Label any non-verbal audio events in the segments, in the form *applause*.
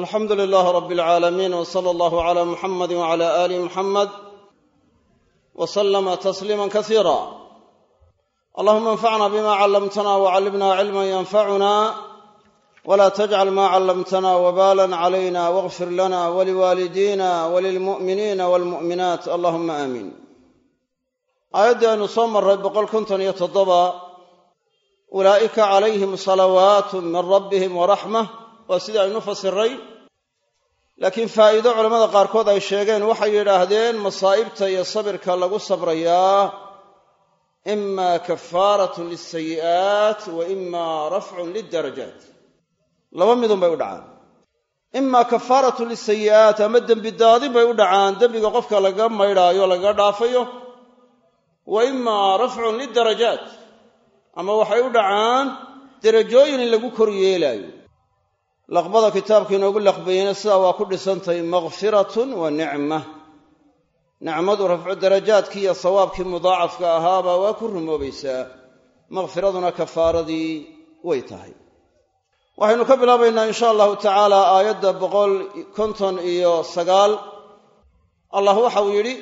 alxamdu lilaah rab alcaalamiin w sala allahu cala muxamadi wcala aali muxamed w slama tasliima kasiira allahuma anfacna bima callamtana wcallimna cilma yanfacuna wla tajcal ma callamtana wbalan calayna wاغfir lana waliwaalidina walilmu'miniina walmu'minaat allahuma aamiin aayaddii aynu soo marray boqol konton iyo toddoba. Ulaa'ika calayhim salawaat min rabbihim waraxmah waa sidii aynu fasiray. Laakiin faa'iido culammada qaarkood ay sheegeen waxay yidhaahdeen masaa'ibta iyo sabirka lagu sabrayaa ima kafaaratun lisayi'aat wa ima rafcun lidarajaat laba midun bay u dhacaan. Ima kafaaratun lisayi'aat ama dembi daadin bay u dhacaan dembiga qofka lagaga maydhaayo lagaga dhaafayo. Wa ima rafcun lidarajaat ama waxay u dhacaan derajooyin in lagu kor yeelaayo laqbada kitaabka inoogu laqbayeyna sidaa waa ku dhisantahay makfiratun wa nicma. Nicmadu rafcu darajaadkii iyo sawaabkii mudaacafka ahaabaa waa ku rumoobaysaa makfiraduna kafaaradii way tahay. Waxaynu ka bilaabaynaa insha allahu tacaala aayadda boqol konton iyo sagaal. Allah waxau yidhi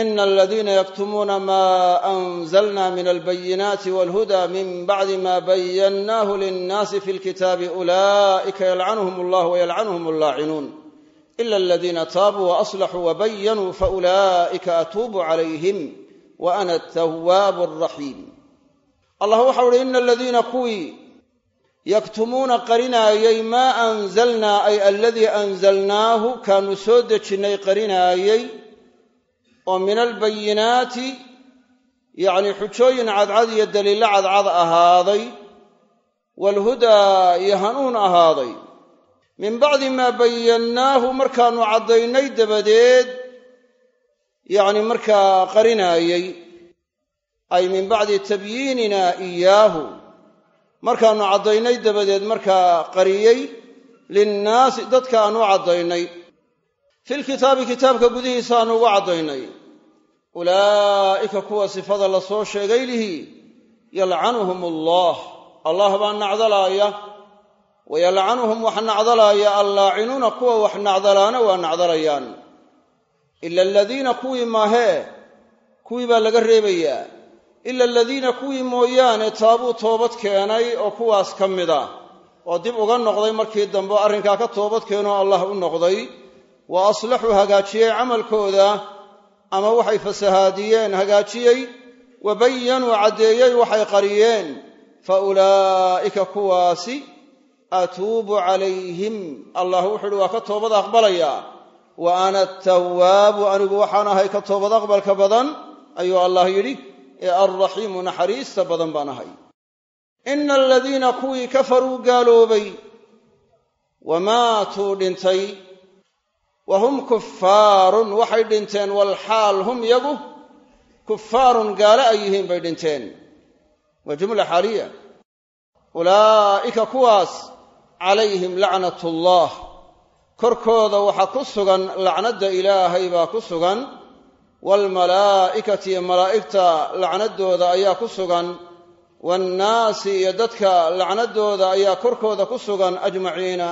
ina aladiina yaktumuuna ma anzalna min albayinaati walhuda min bacdi ma bayannaahu linnaasi fi lkitaabi ulaa'ika yalcanuhum allah wayalcanuhum allaacinuun ila aladiina taabuu waaslaxuu wabayanuu faulaa'ika atuubu calayhim wa ana atawaabu alraxiim allah waxau uhi ina aladiina kuwii yaktumuuna qarinaayey maa anzalnaa ay aladii anzalnaahu kaanu soo dejinnay qarinaayey oo min albayinaati yacni xujooyin cadcad iyo daliillo cadcad ahaaday waalhudaa iyo hanuun ahaaday. Min bacdi maa bayannaahu markaannu caddaynay dabadeed yacni markaa qarinaayey ay min bacdi tabyiinina iyaahu markaannu caddaynay dabadeed markaa qariyey linnaasi dadka aanu caddaynay. Filkitaabi kitaabka gudihiisa aanu ugu caddaynay ulaa'ika kuwa sifada la soo sheegay lihi yalcanuhum allah. Allah baa nacdalaaya. Wa yalcanuhum wax nacdalaaya allaacinuuna kuwa wax nacdalaana waa nacdalayaan. Ila aladiina kuwii maahee kuwii baa laga reebayaa ila aladiina kuwii mooyaane taabuu toobad keenay oo kuwaas ka mid ah. Oo dib uga noqday markii dambe arrinkaa ka toobad keenoo allah u noqday. Wa aslaxuu hagaajiyey camalkooda ama waxay fasahaadiyeen hagaajiyey wa bayanuu caddeeyey waxay qariyeen fa ulaa'ika kuwaasi atuubu calayhim. Allah wuxu uhi waa ka toobad aqbalayaa wa ana atawaabu anigu waxaan ahay ka toobad aqbalka badan ayuu allah yidhi ee alraxiimu naxariista badan baan ahay. Ina aladiina kuwii kafaruu gaaloobay wa maatuu dhintay wa hum kuffaarun waxay dhinteen walxaal hum yagu kuffaarun gaalo ay yihiin bay dhinteen. Waa jumla xaaliya. Ulaa'ika kuwaas calayhim lacnatullah korkooda waxaa ku sugan lacnadda ilaahay baa ku sugan. Waalmalaa'ikati iyo malaa'igta lacnaddooda ayaa ku sugan. Waannaasi iyo dadka lacnaddooda ayaa korkooda ku sugan ajmaciina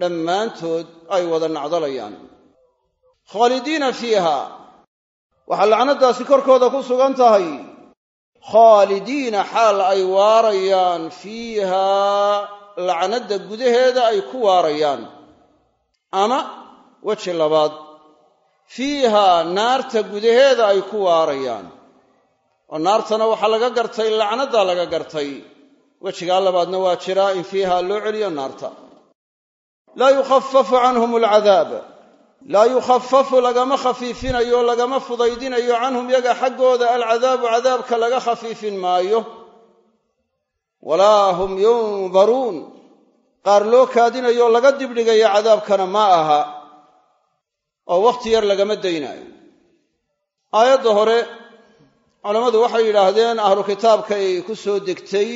dhammaantood ay wada nacdalayaan. Khaalidiina fiiha waxaa lacnaddaasi korkooda ku sugan tahay. Khaalidiina xaal ay waarayaan fiihaa lacnadda gudaheeda ay ku waarayaan. Ama weji labaad fiihaa naarta gudaheeda ay ku waarayaan. Oo naartana waxaa laga gartay lacnaddaa laga gartay. Wejigaa labaadna waa jiraa in fiihaa loo celiyo naarta laa yukhafafu canhum alcadaab laa yukhafafu lagama khafiifinayo lagama fudaydinayo canhum yaga xaggooda alcadaabu cadaabka laga khafiifin maayo walaa hum yundaruun qaar loo kaadinayo laga dibdhigayo cadaabkana ma aha oo wakhti yar lagama daynaayo aayadda hore culammadu waxay yidhaahdeen ahlu kitaabkay ku soo degtay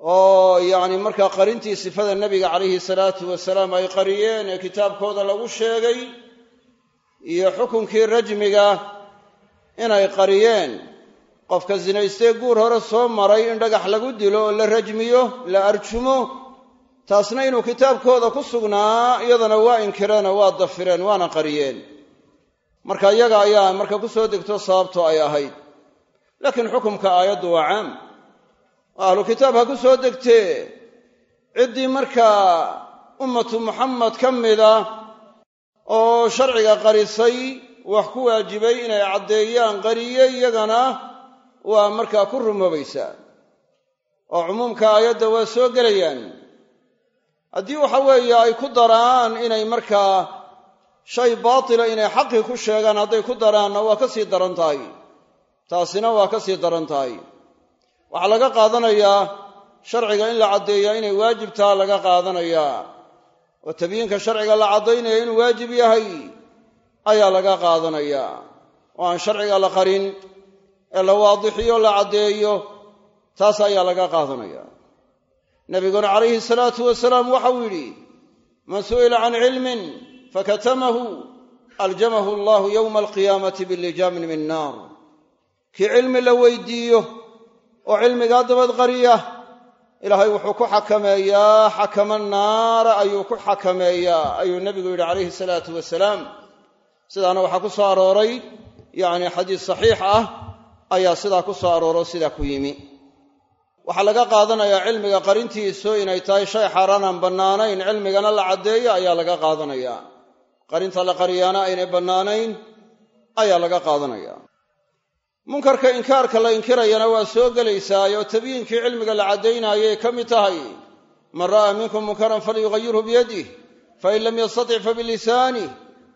oo yacni markaa qarintii sifada nebiga calayhi salaatu wasalaam ay qariyeen ee kitaabkooda lagu sheegay iyo xukunkii rajmiga inay qariyeen qofka sinaystee guur hore soo maray in dhagax lagu dilo oo la rajmiyo la arjumo taasna inuu kitaabkooda ku sugnaa iyadana waa inkireenoo waa dafireen waana qariyeen. Marka iyaga ayaa marka ku soo degto sababto ay ahayd. Laakiin xukumka aayaddu waa caam ahlu kitaab ha ku soo degtee. Ciddii markaa ummatu muxamed ka mida oo sharciga qarisay wax ku waajibay inay caddeeyaan qariye iyagana waa markaa ku rumoobaysaa oo cumuumka aayadda waa soo gelayaan. Haddii waxa weeye ay ku daraan inay markaa shay baatila inay xaqii ku sheegaan hadday ku daraanna waa ka sii daran tahay. Taasina waa ka sii daran tahay waxaa laga qaadanayaa sharciga in la caddeeyaa inay waajib taha laga qaadanayaa oo tabyiinka sharciga la caddaynaya inuu waajib yahay ayaa laga qaadanayaa oo aan sharciga la qarin ee la waadixiyo la caddeeyo taas ayaa laga qaadanaya. Nabiguna calayhi salaatu wasalaam waxau yidhi man su'ila can cilmin fakatamahu aljamahu allahu yowma alqiyaamati bilijaamin min naar. Kii cilmi la weydiiyo oo cilmigaa dabad qariya. Ilaahay wuxuu ku xakameeyaa xakama naara ayuu ku xakameeyaa ayuu nebigu yidhi calayhi salaatu wasalaam. Sidaana waxaa ku soo arooray yacni xadiis saxiix ah ayaa sidaa ku soo arooro sidaa ku yimi. Waxaa laga qaadanayaa cilmiga qarintiisu inay tahay shay xaaraanaan bannaanayn cilmigana la caddeeyo ayaa laga qaadanayaa. Qarinta la qariyaana aynay bannaanayn ayaa laga qaadanaya munkarka inkaarka la inkirayana waa soo gelaysaayoo tabyiinkii cilmiga la caddaynaayay ka mid tahay. Man ra'aa minkum munkaran falyughayirhu biyadih fain lam yastatic fabilisanih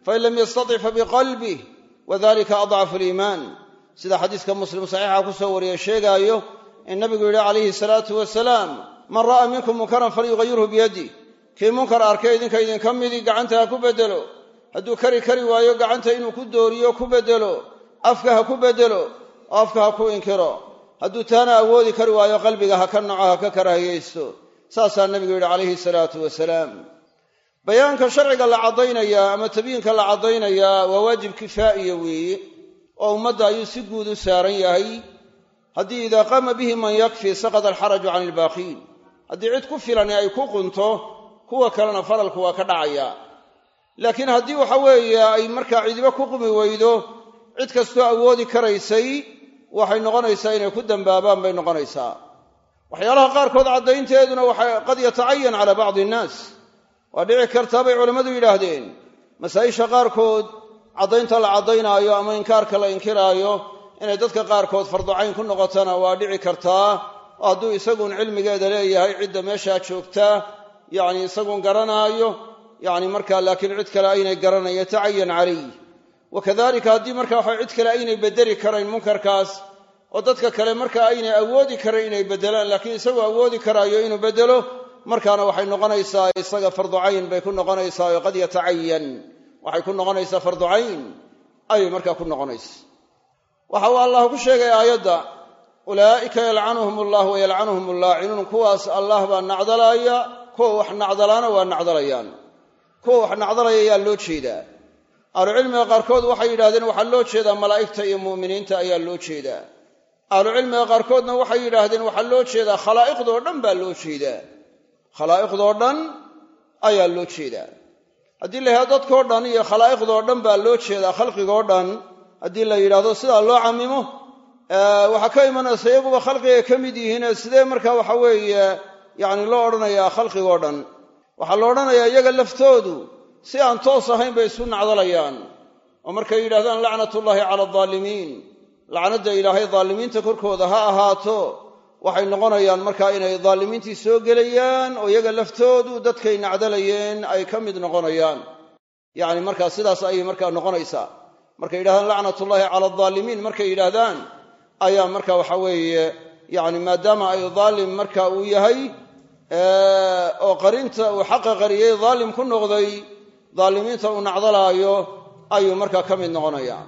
fain lam yastatic fabiqalbih wadalika adcafu aliimaan. Sida xadiiska muslim saxiixa ku soo wariye sheegaayo in nabigu yidhi calayhi salaatu wasalaam man ra'aa minkum munkaran falyughayirhu biyadih kii munkar arkay idinka idinka midii gacanta ha ku beddelo. Hadduu kari kari waayo gacanta inuu ku dooriyo ku beddelo. Afka ha ku beddelo oo afka ha ku inkiro. Hadduu taana awoodi kari waayo qalbiga ha ka naco ha ka karaahiyaysto saasaa nebigu yidhi calayhi salaatu wasalaam. Bayaanka sharciga la caddaynayaa ama tabyiinka la caddaynayaa waa waajib kifaa'iya weeye oo ummadda ayuu si guud u saaran yahay. Haddii idaa qaama bihi man yakfi saqada alxaraju can ilbaaqiin. Haddii cid ku filani ay ku qunto kuwa kalena faralku waa ka dhacaya. Laakiin haddii waxa weeye ay markaa cidiba ku qumi weydo cid kastoo awoodi karaysay waxay noqonaysaa inay ku dambaabaan bay noqonaysaa. Waxyaalaha qaarkood caddaynteeduna waxay qad yatacayan cala bacdi innaas waa dhici kartaa bay culammadu yidhaahdeen. Masaa'isha qaarkood caddaynta la caddaynaayo ama inkaarka la inkiraayo inay dadka qaarkood farducayn ku noqotana waa dhici kartaa. Hadduu isaguun cilmigeeda leeyahay cidda meeshaa joogtaa yacni isaguun garanaayo yacni markaa laakiin cid kale aynay garanayn yatacayan calayh wa kadalika haddii markaa waxa cid kale aynay beddeli karayn munkarkaas oo dadka kale markaa aynay awoodi karayn inay beddelaan laakiin isagoo awoodi karaayo inuu beddelo markaana waxay noqonaysaa isaga farducayn bay ku noqonaysaa oo qad yatacayan waxay ku noqonaysaa farducayn ayay markaa ku noqonaysa waxa uu allah ku sheegay aayadda ulaa'ika yalcanuhum allah wa yalcanuhum allaacinuun kuwaas allah baa nacdalaaya kuwa wax nacdalaana waa nacdalayaan. Kuwa wax nacdalaya loo jeedaa ahlucilmiga qaarkood waxay yidhahdeen waxaa loo jeedaa malaa'igta iyo mu'miniinta ayaa loo jeedaa. Ahlucilmiga qaarkoodna waxay yidhaahdeen waxaa loo jeedaa khalaa'iqdoo dhan baa loo jeedaa. Khalaa'iqdoo dhan ayaa loo jeedaa. Haddii la yidhahdo dadkoo dhan iyo khalaa'iqdoo dhan baa loo jeedaa khalqigoo dhan haddii la yidhahdo sidaa loo camimo waxaa ka imanaysa iyaguba khalqigay ka mid yihiine sidee marka waxa weeye yacni loo odhanayaa khalqigoo dhan. Waxaa la odhanayaa iyaga laftoodu si aan toos ahayn bay isu nacdalayaan. Oo markay yidhahdaan lacnatullaahi cala aldaalimiin lacnadda ilaahay daalimiinta korkooda ha ahaato. Waxay noqonayaan markaa inay daalimiintii soo gelayaan oo iyaga laftoodu dadkay nacdalayeen ay ka mid noqonayaan. Yacni markaa sidaas ayay markaa noqonaysaa. Markay yidhahdaan lacnatullaahi cala aldaalimiin markay yidhaahdaan ayaa marka waxa weeye yacni maadaama ay daalim marka uu yahay oo qarinta uu xaqa qariyey daalim ku noqday daalimiinta uu nacdalaayo ayuu markaa ka mid noqonaya.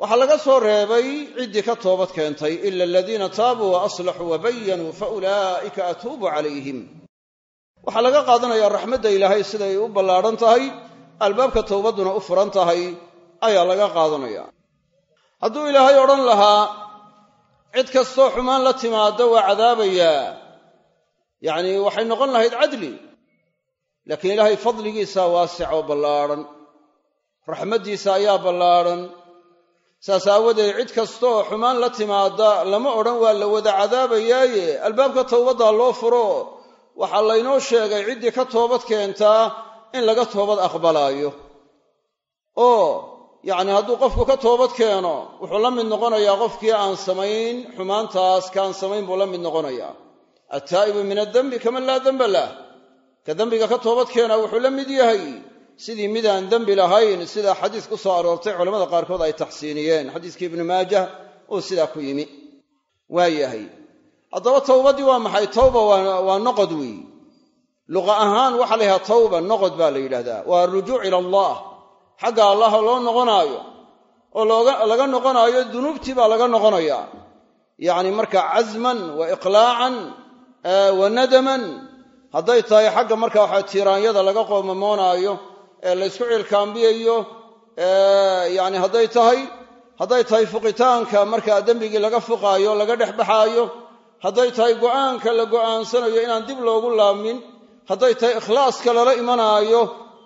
Waxaa laga soo reebay ciddii ka toobad keentay ila aladiina taabuu wa aslaxuu wa bayanuu fa ulaa'ika atuubu calayhim. Waxaa laga qaadanayaa raxmadda ilaahay siday u ballaadhan tahay albaabka towbadduna u furan tahay ayaa laga qaadanaya. Hadduu ilaahay odhan lahaa cid kastoo xumaan la timaada waa cadaabayaa. Yacni waxay noqon lahayd cadli laakiin ilaahay fadligiisa waasic oo ballaadhan raxmaddiisa ayaa ballaadhan saas aawadeed cid kasta oo xumaan la timaada lama odhan waa la wada cadaabayaaye. Albaabka towbaddaa loo furo waxaa laynoo sheegay ciddii ka toobad keentaa in laga toobad aqbalaayo. Oo yacni hadduu qofku ka toobad keeno wuxuu la mid noqonayaa qofkii aan samayn xumaantaas kaan samayn buu la mid noqonayaa. Attaa'ibu min addembi kaman laa demba lah ka dembiga ka toobad keena wuxuu la mid yahay sidii midaan dembi lahayn sidaa xadiis ku soo aroortay culamada qaarkood ay taxsiiniyeen. Xadiiskii ibnu maajah uu sidaa ku yimi. Waa yahay. Haddaba towbaddii waa maxay? Tawba waa noqod weey luqa ahaan waxaa la yidhaha tawba noqod baa la yidhahdaa waa rujuuc ila allah. Xagga allaha loo noqonaayo. Oo laga noqonaayo dunuubtii baa laga noqonayaa. Yacni marka casman wa iqlaacan wa nadaman hadday tahay xagga marka waxa tiiraanyada laga qoomamoonaayo ee laysku cilkaambiyayo yani hadday tahay hadday tahay fuqitaanka markaa dembigii laga fuqaayo laga dhex baxaayo hadday tahay go'aanka la go'aansanayo inaan dib loogu laabmin hadday tahay ikhlaaska lala imanaayo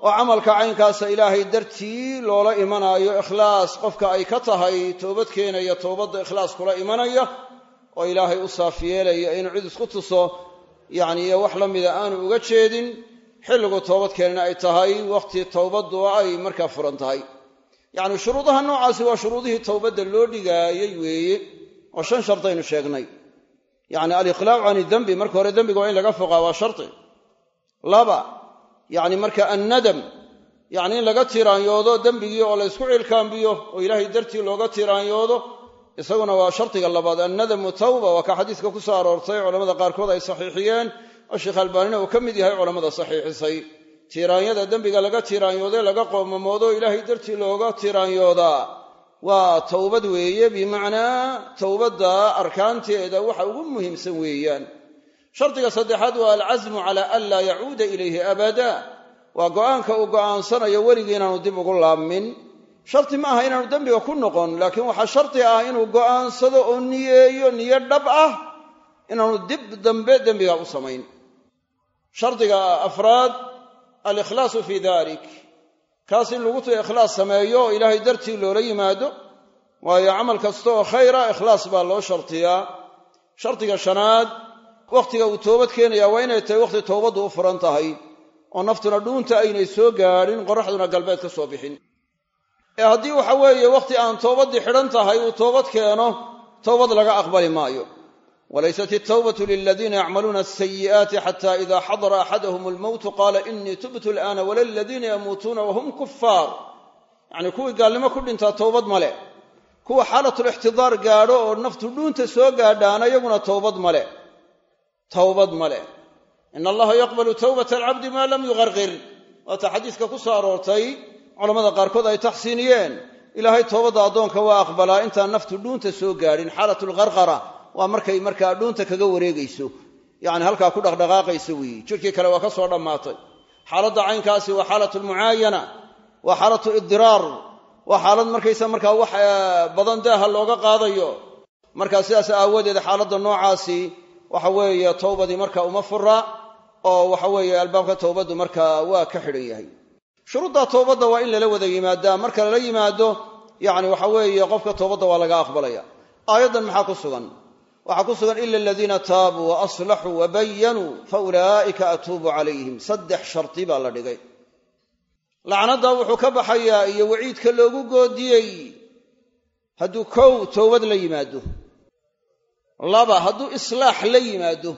oo camalka caynkaasa ilaahay dartii loola imanaayo ikhlaas qofka ay ka tahay toobad keenaya toobadda ikhlaas kula imanaya oo ilaahay u saaf yeelaya inuu cid isku tuso yacni iyo wax la mida aanu uga jeedin xilligu toobad keenana ay tahay wakhti towbaddu ay markaa furan tahay. Yacni shuruudaha noocaasi waa shuruudihii towbadda loo dhigaayey weeye oo shan shardaynu sheegnay. Yacni aliqlaacu can idembi marka hore dembiga waa in laga foqaa waa shardi. Laba yacni marka annadam yacni in laga tiraanyoodo dembigii oo la ysku cilkaambiyo oo ilaahay dartii looga tiraanyoodo isaguna waa shardiga labaad annadamu tawba waa ka xadiiska ku soo aroortay culamada qaarkood ay saxiixiyeen oo sheekh albaanina uu ka mid yahay culammada saxiixisay. Tiiraanyada dembiga laga tiiraanyooday laga qoomamoodo ilaahay dartii looga tiiraanyoodaa waa towbad weeye bimacnaa towbadda arkaanteeda waxa ugu muhiimsan weeyaan. Shardiga saddexaad waa alcasmu cala an laa yacuuda ilayhi abada waa go'aanka uu go'aansanayo weligii inaanu dib ugu laabmin shardi ma aha inaanu dembiga ku noqon laakiin waxaa shardi ah inuu go'aansado oo niyeeyo niyo dhab ah inaanu dib dambe dembiga u samayn. Shardiga afraad alikhlaasu fii dalik kaas in lagu tuo ikhlaas sameeyo oo ilaahay dartii loola yimaado waayo camal kasta oo khayra ikhlaas baa loo shartiyaa. Shardiga shanaad wakhtiga uu toobad keenayaa waa inay tahay wakhti toobaddu u furan tahay oo naftuna dhuunta aynay soo gaadhin qoraxduna galbeed ka soo bixin ee haddii waxa weeye wakhti aan toobaddii xidhan tahay uu toobad keeno toobad laga aqbali maayo. walaysat altawbatu liladiina yacmaluuna alsayi'aati xata ida xadara axadahum almowtu qaala inii tubtu al'aana wala aladiina yamuutuuna wahum kufaar yacnii kuwii gaalnimo ku dhintaa towbad male kuwa xaalatulixtidaar gaadho oo naftu dhuunta soo gaadhaana iyaguna towbad male towbad male ina allaha yaqbalu towbata alcabdi maa lam yuqarqir waata xadiiska culamada qaarkood ay taxsiiniyeen. Ilaahay toobadda addoonka waa aqbalaa intaan naftu dhuunta soo gaadhin xaalatulqarqara waa markay markaa dhuunta kaga wareegayso. Yacni halkaa ku dhaqdhaqaaqayso weeye jidhkii kale waa ka soo dhammaatay. Xaaladda caynkaasi waa xaalatu lmucaayana waa xaalatu idiraar waa xaalad markaysa markaa wax badan daaha looga qaadayo. Markaa sidaas aawadeed xaaladda noocaasi waxa weeye towbadii marka uma fura oo waxa weeye albaabka towbaddu markaa waa ka xidhan yahay shuruudda towbadda waa in lala wada yimaadaa. Marka lala yimaado yacni waxa weeye qofka towbadda waa laga aqbalaya. Aayaddan maxaa ku sugan? Waxaa ku sugan ila aladiina taabuu wa aslaxuu wa bayanuu fa ulaa'ika atuubu calayhim. Saddex shardi baa la dhigay. Lacnaddaa wuxuu ka baxayaa iyo waciidka loogu goodiyey. Hadduu kow towbad la yimaado laba hadduu islaax la yimaado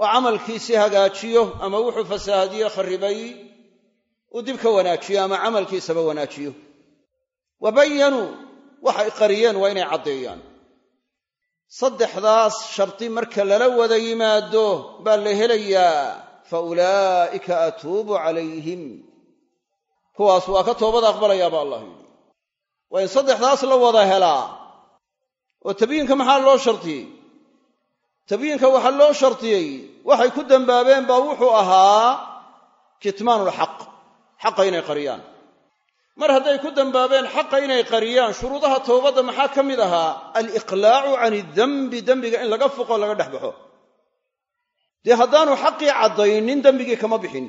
oo camalkiisii hagaajiyo ama wuxuu fasaahadiye kharribay uu dib ka wanaajiyo ama camalkiisaba wanaajiyo. Wa bayanuu waxay qariyeen waa inay caddeeyaan. Saddexdaas shardi marka lala wada yimaado baa la helayaa fa ulaa'ika atuubu calayhim. Kuwaas waa ka toobad aqbalayaa ba allah yidhi. Waa in saddexdaas la wada helaa. Oo tabyiinka maxaa loo shardiyey tabyiinka waxaa loo shardiyey waxay ku dembaabeen baa wuxuu ahaa kitmaanulxaq xaqa inay qariyaan. Mar hadday ku dembaabeen xaqa inay qariyaan shuruudaha towbadda maxaa ka mid ahaa? Aliqlaacu can idembi dembiga in laga foqo laga dhex baxo. Dee haddaanu xaqii caddaynin dembigii kama bixin.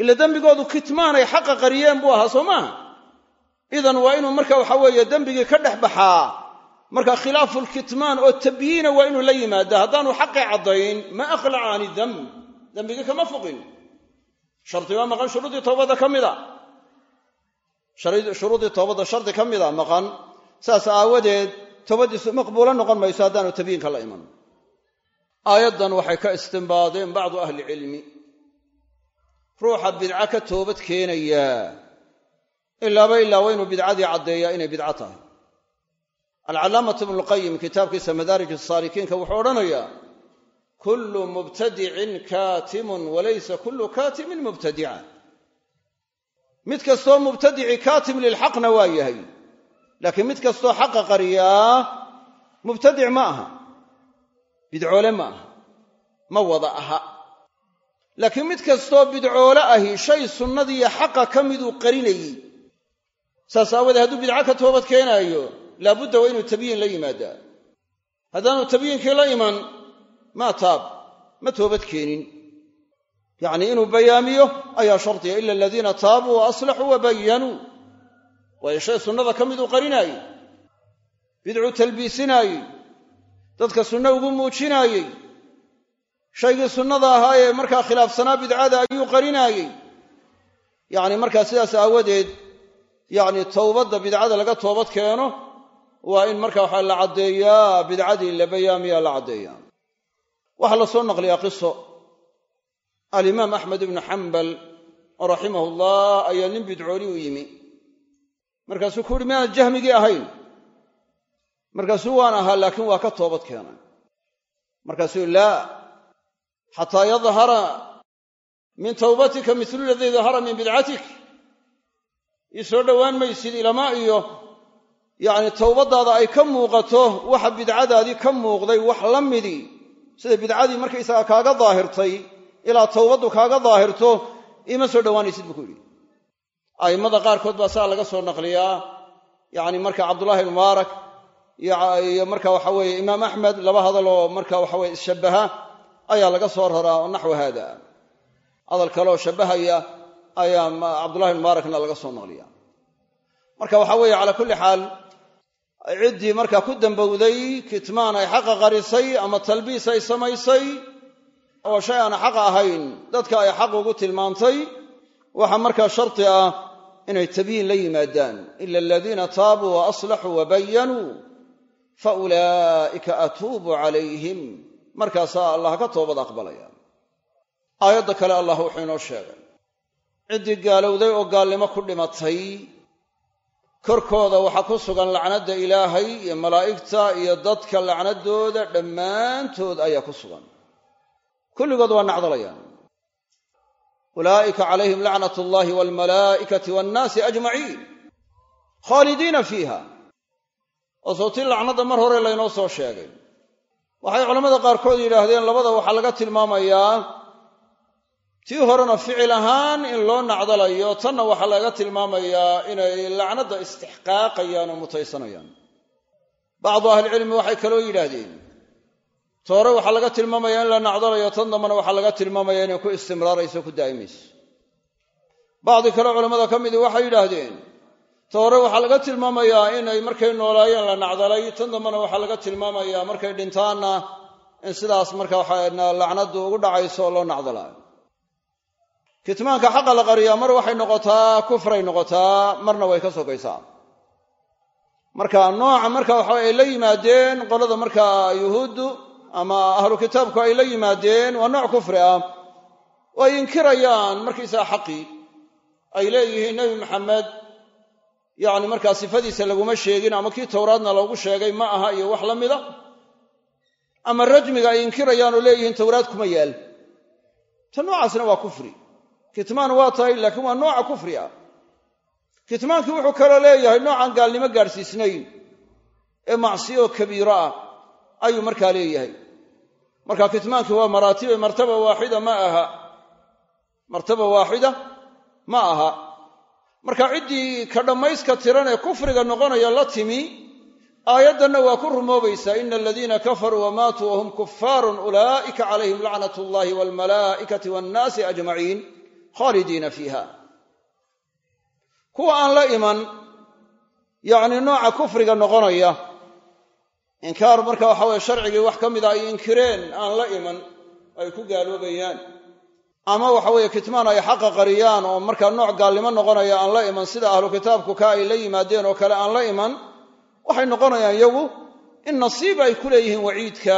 Ila dembigoodu kitmaanay xaqa qariyeen buu ahaa soo maaha idan waa inuu marka waxa weeye dembigii ka dhex baxaa. Marka khilaafulkitmaan oo tabyiina waa inuu la yimaada haddaanu xaqii caddayn ma aqlaca can idamb dembigii kama fuqin shardi waa maqan shuruudii toobadda ka mida shuruudii toobadda shardi ka mida maqan saas aawadeed toobaddiisu maqbuulo noqon mayso haddaanu tabyiinka la iman. Aayaddan waxay ka istimbaadeen bacdu ahlicilmi ruuxa bidca ka toobad keenayaa ilaaba ilaa waa inuu bidcadii caddeeyaa inay bidco tahay. Alcallaamatu ibnulqayim kitaabkiisa madaarij saalikiinka wuxuu odhanayaa kullu mubtadicin kaatimun walaysa kullu kaatimin mubtadica mid kastoo mubtadici kaatim lilxaqna waa yahay laakiin mid kastoo xaqa qariyaa mubtadic ma aha bidcoole ma aha ma wada aha laakiin mid kastoo bidcoole ahi shay sunnadiiyo xaqa ka miduu qarinayey saas aawadee hadduu bidco ka toobad keenaayo laabudda waa inuu tabyiin la yimaadaa haddaanu tabyiinkii la iman maa taab ma toobad keenin yacnii inuu bayaamiyo ayaa shardiya ila aladiina taabuu wa aslaxuu wa bayanuu waayo shay sunnada ka miduu qarinaayey bidcuu talbiisinaayey dadka sunno ugu muujinaayey shaygii sunnada ahaa ee markaa khilaafsanaa bidcada ayuu qarinaayey yacni markaa sidaas aawadeed yacni towbadda bidcada laga toobad keeno waa in marka waxaa la caddeeyaa bidcadii la bayaamiyaa la caddeeyaa waxaa la soo naqliyaa qiso alimaam axmed ibnu xambal raximahu llah ayaa nin bidcooli u yimi. Markaasuu ku uhi miyaanad jahmigii ahayn. Markaasuu waan ahaa laakiin waa ka toobad keenay. Markaasuu laa xataa yadhara min towbatika mislu ladii dahara min bidcatik. Ii soo dhowaan maysid ilamaa iyo yacni towbaddaada ay ka muuqato waxa bidcadaadii ka muuqday wax la midii sida bidcadii markaysaga kaaga daahirtay ilaa towbaddu kaaga daahirto iima soo dhowaanaysid buu ku yidhi. A'immada qaarkood baa saa laga soo naqliyaa. Yacni marka cabdullaahi mubaarak iyo marka waxa weeye imaam axmed laba hadal oo marka waxa weye isshabbaha ayaa laga soo raraa oo naxwu haada. Hadal kaleoo shabbahaya ayaa cabdullahi mubaarakna laga soo naqliya marka waxa weeye calaa kulli xaal ciddii marka ku dambowday kitmaan ay xaqa qarisay ama talbiis ay samaysay oo shay aan xaq ahayn dadka ay xaq ugu tilmaantay waxaa markaa sharti ah inay tabyiin la yimaadaan. Ila aladiina taabuu wa aslaxuu wa bayanuu fa ulaa'ika atuubu calayhim. Markaasaa allah ka toobad aqbalaya. Aayadda kale allah wuxuu inoo sheegay. Ciddii gaalowday oo gaalnimo ku dhimatay korkooda waxaa ku sugan lacnadda ilaahay iyo malaa'igta iyo dadka lacnaddooda dhammaantood ayaa ku sugan. Kulligood waa nacdalayaan. Ulaa'ika calayhim lacnat allahi waalmalaa'ikati waannaasi ajmaciin khaalidiina fiiha. Oo sawtii lacnadda mar hore laynoo soo sheegay. Waxay culammada qaarkood yidhaahdeen labada waxaa laga tilmaamayaa tii horena ficil ahaan in loo nacdalayo tanna waxaa laga tilmaamayaa inay lacnadda istixqaaqayaan oo mutaysanayaan. Bacdu ahlicilmi waxay kaloo yidhaahdeen ta hore waxaa laga tilmaamaya in la nacdalayo tan dambana waxaa laga tilmaamaya inay ku istimraarayso ku daa'imayso. Bacdi kale culammada ka midii waxay yidhaahdeen ta hore waxaa laga tilmaamayaa inay markay noolaayeen la nacdalay tan dambana waxaa laga tilmaamayaa markay dhintaanna in sidaas marka waxaa lacnaddu ugu dhacayso oo loo nacdalaayo kitmaanka xaqa la qariyaa mar waxay noqotaa kufray noqotaa marna way ka sokaysaa marka nooca marka waxa ay la yimaadeen qolada markaa yuhuuddu ama ahlu kitaabku ay la yimaadeen waa nooc kufri ah. Oo ay inkirayaan markaysaga xaqii ay leeyihiin nebi maxamed yacni markaa sifadiisa laguma sheegin ama kii towraadna loogu sheegay ma aha iyo wax la mida. Ama rajmiga ay inkirayaan oo leeyihiin towraad kuma yaal. Ta noocaasna waa kufri kitmaan waa tahay laakiin waa nooca kufri ah kitmaankii wuxuu kaloo leeyahay noocaan gaalnimo gaadhsiisnayn ee macsiyo kabiiro ah ayuu markaa leeyahay. Marka kitmaankii waa maraatibe martaba waaxida ma aha. Martaba waaxida ma aha. Marka ciddii ka dhammayska tiran ee kufriga noqonaya la timi aayaddanna waa ku rumoobaysaa ina aladiina kafaruu wamaatuu wahum kufaarun ulaa'ika calayhim lacnat allahi waalmalaa'ikati waannaasi ajmaciin khaalidiina fiiha kuwa aan la iman yacni nooca kufriga noqonaya inkaar marka waxa weye sharcigii wax ka mida ay inkireen aan la iman ay ku gaaloobayaan ama waxa weeye kitmaan ay xaqa qariyaan oo markaa nooc gaalnimo noqonaya aan la iman sida ahlu kitaabku ka ay la yimaadeen oo kale aan la iman waxay noqonayaan iyagu in nasiib ay ku leeyihiin waciidka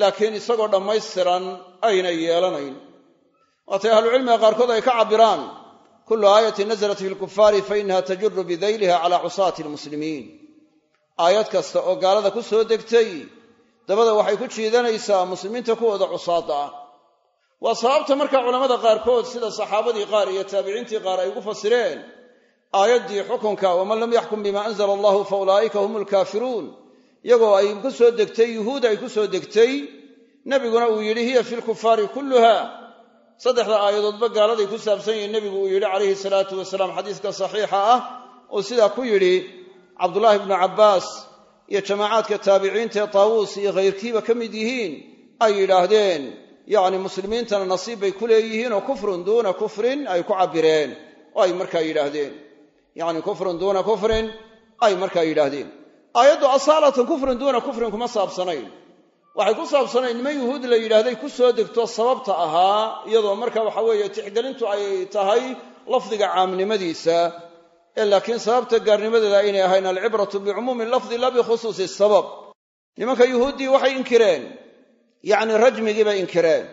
laakiin isagoo dhammaystiran aynay yeelanayn waatay ahlucilmiga qaarkood ay ka cabbiraan kullu aayatin nasalat fi lkufaari fa inaha tajuru bidayliha cala cusaati almuslimiin. Aayad kasta oo gaalada ku soo degtay dabada waxay ku jiidanaysaa muslimiinta kuwooda cusaada ah. Waa sababta markaa culammada qaarkood sida saxaabadii qaar iyo taabiciintii qaar ay ugu fasireen aayaddii xukunka waman lam yaxkum bima anzala allahu fa ulaa'ika hum lkaafiruun iyagoo ay ku soo degtay yuhuud ay ku soo degtay nebiguna uu yidhi hiya fi lkufaari kulluha saddexda aayadoodba gaaladay ku saabsan yihiin nebigu uu yidhi calayhi salaatu wasalaam xadiiska saxiixa ah oo sidaa ku yidhi cabdullaahi bnu cabbaas iyo jamaacaadka taabiciinta ee taawuus iyo khayrkiiba ka mid yihiin ay yidhaahdeen yacni muslimiintana nasiib bay ku leeyihiin oo kufrun duuna kufrin ay ku cabbireen oo ay markaa yidhaahdeen. Yacni kufrun duuna kufrin ay markaa yidhaahdeen. Aayaddu asaalatan kufrun duuna kufrin kuma saabsanayn waxay ku saabsanayn niman yuhuud la yidhaahday ku soo degto sababta ahaa iyadoo marka waxa weeye tixgelintu ay tahay lafdiga caamnimadiisa. Ee laakiin sababta gaarnimadeeda aynay ahayn alcibratu bicumuumi lafdi la bikhusuusi sabab. Nimanka yuhuuddii waxay inkireen. Yacni rajmigii bay inkireen.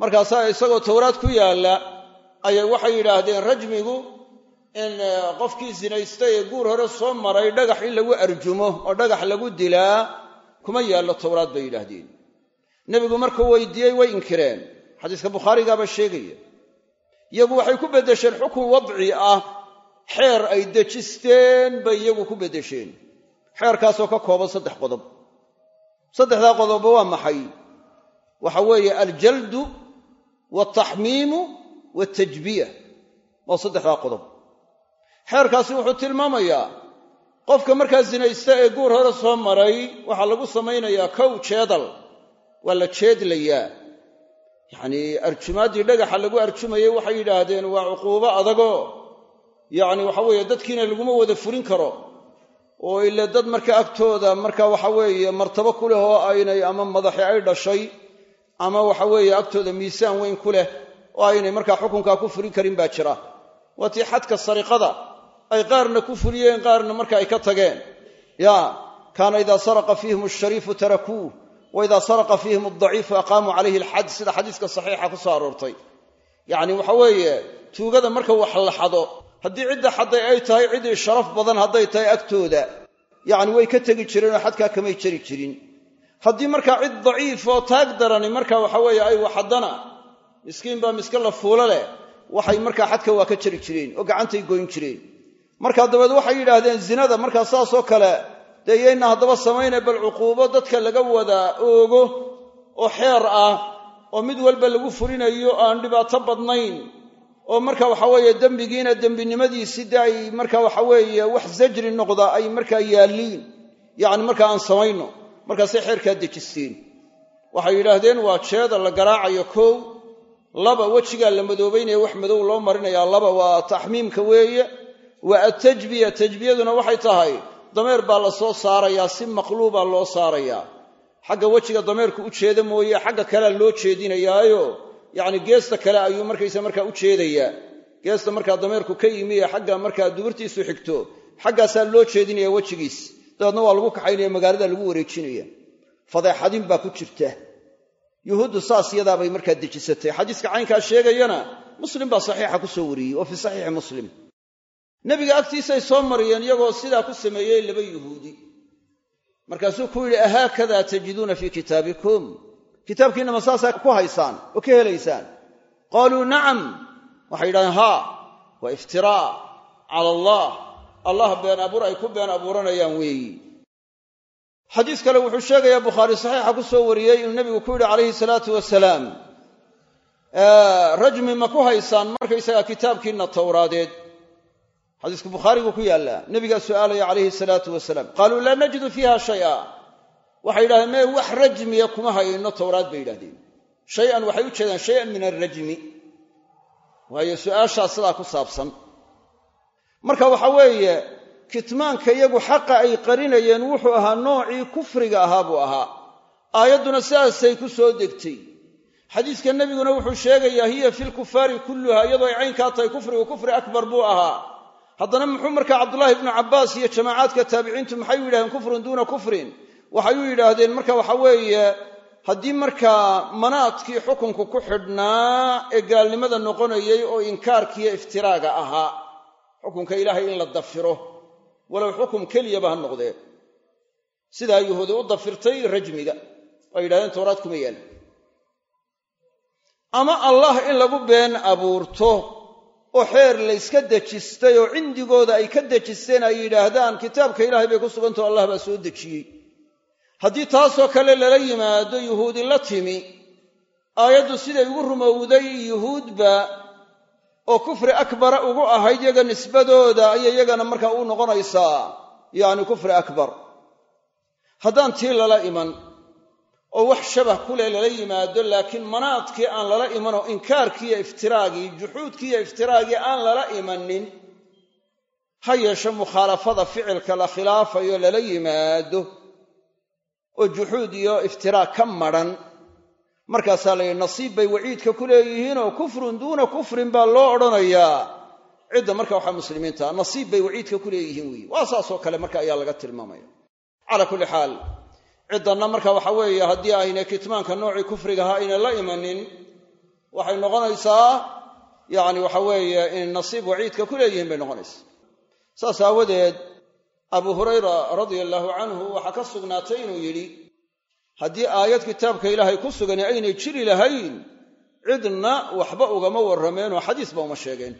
Markaasaa isagoo towraad ku yaalla ayay waxay yidhaahdeen rajmigu in qofkii sinaystay ee guur hore soo maray dhagax in lagu arjumo oo dhagax lagu dilaa kuma yaallo towraad bay yidhaahdeen. Nebigu markuu weydiiyey way inkireen. Xadiiska bukhaarigaaba sheegaya iyagu waxay ku beddesheen xukun wadci ah. Xeer ay dejisteen bay iyagu ku beddesheen. Xeerkaasoo ka kooban saddex qodob. Saddexdaa qodobba waa maxay? Waxa weeye aljaldu waaltaxmiimu waaltajbiya waa saddexdaa qodob. Xeerkaasi wuxuu tilmaamayaa qofka markaa sinaysta ee guur hore soo maray waxaa lagu samaynayaa kow jeedal waa la jeedlayaa yacnii arjumaaddii dhagaxa lagu arjumayay waxay yidhaahdeen waa cuquubo adagoo. Yacni waxa weeye dadkiina laguma wada furin karo. Oo ile dad marka agtooda marka waxa weeye martabo ku leh oo aynay ama madaxi ay dhashay ama waxa weeye agtooda miisaan weyn ku leh oo aynay markaa xukunkaa ku furin karin baa jira. Waa tii xadka sariqada ay qaarna ku fuliyeen qaarna marka ay ka tageen. Ya kaana idaa saraqa fiihim ashariifu tarakuuh wa idaa saraqa fiihim aldaciifu aqaamuu calayhi alxad sida xadiiska saxiixa ku soo aroortay. Yacni waxa weeye tuugada marka wax la xado haddii cidda xadday ay tahay ciddii sharaf badan hadday tahay agtooda yacni way ka tegi jireen oo xadkaa kamay jari jirin. Haddii markaa cid daciif oo taag darani marka waxa weeye ay waxadana miskiin baa miska la fuulo leh waxay markaa xadka waa ka jari jireen oo gacantay goyn jireen markaa dabeed waxay yidhaahdeen zinada markaa saasoo kale dee iyayna haddaba samayna bal cuquubo dadka laga wada oogo oo xeer ah oo mid walba lagu fulinayo aan dhibaato badnayn. Oo marka waxa weeye dembigiina dembinimadiisi de ay marka waxa weeye wax zajri noqda ay markaa yaalliin. Yacni markaa aan samayno markaasay xeerkaa dejisteen waxay yidhaahdeen waa jeeda la garaacayo kow. Laba wejigaa la madoobaynaya wax madow loo marinayaa laba waa taxmiimka weeye waa atajbiya tajbiyaduna waxay tahay dameer baa la soo saarayaa si maqluuba loo saarayaa xagga wejiga dameerku u jeeda mooye xagga kalea loo jeedinayaayo. Yacni geesta kale ayuu markaysa markaa u jeedayaa geesta markaa dameerku ka yimi ee xagga markaa duburtiisu xigto xaggaasaa loo jeedinaya wejigiis. Dabeedna waa lagu kaxaynaya magaalada lagu wareejinaya. Fadeexadin baa ku jirta. Yuhuuddu saas yadaabay markaa dejisatay. Xadiiska caynkaa sheegayana muslim baa saxiixa ku soo wariyey oo fii saxiixi muslim nebiga agtiisay soo mariyeen iyagoo sidaa ku sameeyey laba yuhuudi. Markaasuu ku yidhi ahaakada tajiduuna fii kitaabikum? Kitaabkiinna ma saasaa ku haysaan oo ka helaysaan. Qaaluu nacam. Waxay yidhahdeen haa waa iftiraa cala allah. Allah been abuur ay ku been abuuranayaan weeyi. Xadiis kale wuxuu sheegayaa bukhaari saxiixa ku soo wariyey inuu nebigu ku yidhi calayhi salaatu wasalaam rajmi ma ku haysaan markaysagaa kitaabkiinna towraadeed xadiisku bukhaarigu ku yaallaa. Nebigaa su'aalaya calayhi salaatu wasalaam qaaluu laa najidu fiiha shay'a. Waxay yidhahdeen mee wax rajmiya kuma hayno towraad bay yidhahdeen shay-an waxay u jeedaan shay-an min alrajmi waayo su'aashaa sidaa ku saabsan. Marka waxa weeye kitmaanka iyagu xaqa ay qarinayeen wuxuu ahaa noocii kufriga ahaa buu ahaa. Aayadduna sidaasay ku soo degtay. Xadiiska nebiguna wuxuu sheegayaa hiya fi lkufaari kulluha iyadoo ay caynkaa tahay kufrigu kufri akbar buu ahaa haddana muxuu markaa cabdullaahi ibnu cabbaas iyo jamaacaadka taabiciintu maxay u yidhahdeen kufrun duuna kufrin? Waxay u yidhaahdeen marka waxa weeye haddii markaa manaadkii xukunku ku xidhnaa ee gaalnimada noqonayay oo inkaarkiiyo iftiraaga ahaa xukunka ilaahay in la dafiro walow xukum keliyaba ha noqdee. Sidaa yuhuudi u dafirtay rajmiga ay yidhahdeen towraad kuma yaal ama allah in lagu been abuurto oo xeer layska dejistay oo cindigooda ay ka dejisteen ay yidhaahdaan kitaabka ilaahay bay ku sugantaho allah baa soo dejiyey. Haddii taasoo kale lala yimaado yuhuudi la timi. Aayaddu siday ugu rumowday yuhuudba oo kufri akbara ugu ahayd yaga nisbadooda ayay iyagana markaa u noqonaysaa yacni kufri akbar. Haddaan tii lala iman oo wax shabah kuleh lala yimaado laakiin manaadkii aan lala imanoo inkaarkiiyo iftiraagii juxuudkiiyo iftiraagii aan lala imanin ha yeeshe mukhaalafada ficilka la khilaafayo lala yimaado oo juxuud iyo iftiraag ka madran markaasaa la yidhi nasiib bay waciidka ku leeyihiinoo kufrun duuna kufrin baa loo odhanayaa. Cidda marka waxaa muslimiinta nasiib bay waciidka ku leeyihiin weeye waa saasoo kale marka ayaa laga tilmaamaya. Calaa kulli xaal ciddanna marka waxa weeye haddii aynay kitmaanka noocii kufrigaha aynay la imanin waxay noqonaysaa yacni waxa weeye in nasiib waciidka ku leeyihiin bay noqonaysaa. Saas aawadeed abu hurayra radia allaahu canhu waxaa ka sugnaatay inuu yidhi haddii aayad kitaabka ilaahay ku sugani aynay jiri lahayn cidna waxba ugama warrameenoo xadiisba uma sheegeen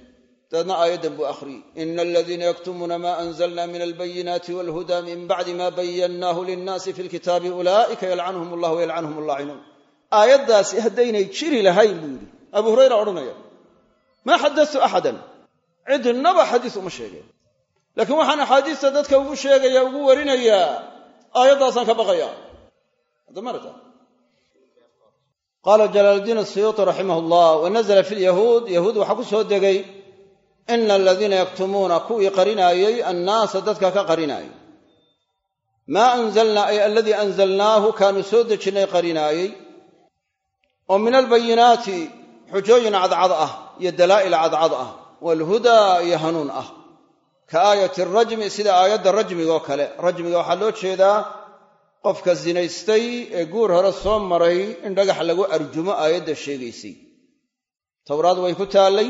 dabeedna aayaddan buu akhriyey ina aladiina yaktumuuna ma anzalna min albayinaati walhuda min bacdi ma bayannaahu linnaasi fi lkitaabi ulaa'ika yalcanhum allah wayalcanhum allaacinuun aayaddaasi haddaynay jiri lahayn buu yidhi abu hurayra odhanaya maa xadatu axadan cidnaba xadiis uma sheegeen laakiin waxaan axaadiista dadka ugu sheegaya ugu warinayaa aayaddaasaan ka baqaya qaala jalaaldiin asuyuuti raximah llah wa nazla fi lyahuud yahuud waxaa ku soo degay ina aladiina yaktumuuna kuwii qarinaayey annaasa dadka ka qarinaayey maa anzalnaa ay aladii anzalnaahu kaanu soo dejinnay qarinaayey oo min albayinaati xujooyin cadcad ah iyo dalaa'il cadcad ah waalhudaa iyo hanuun ah ka aayati rajmi sida aayadda rajmigaoo kale rajmiga waxaa loo jeedaa qofka zinaystay ee guur hore soo maray in dhagax lagu arjumo aayadda sheegaysay towraad way ku taallay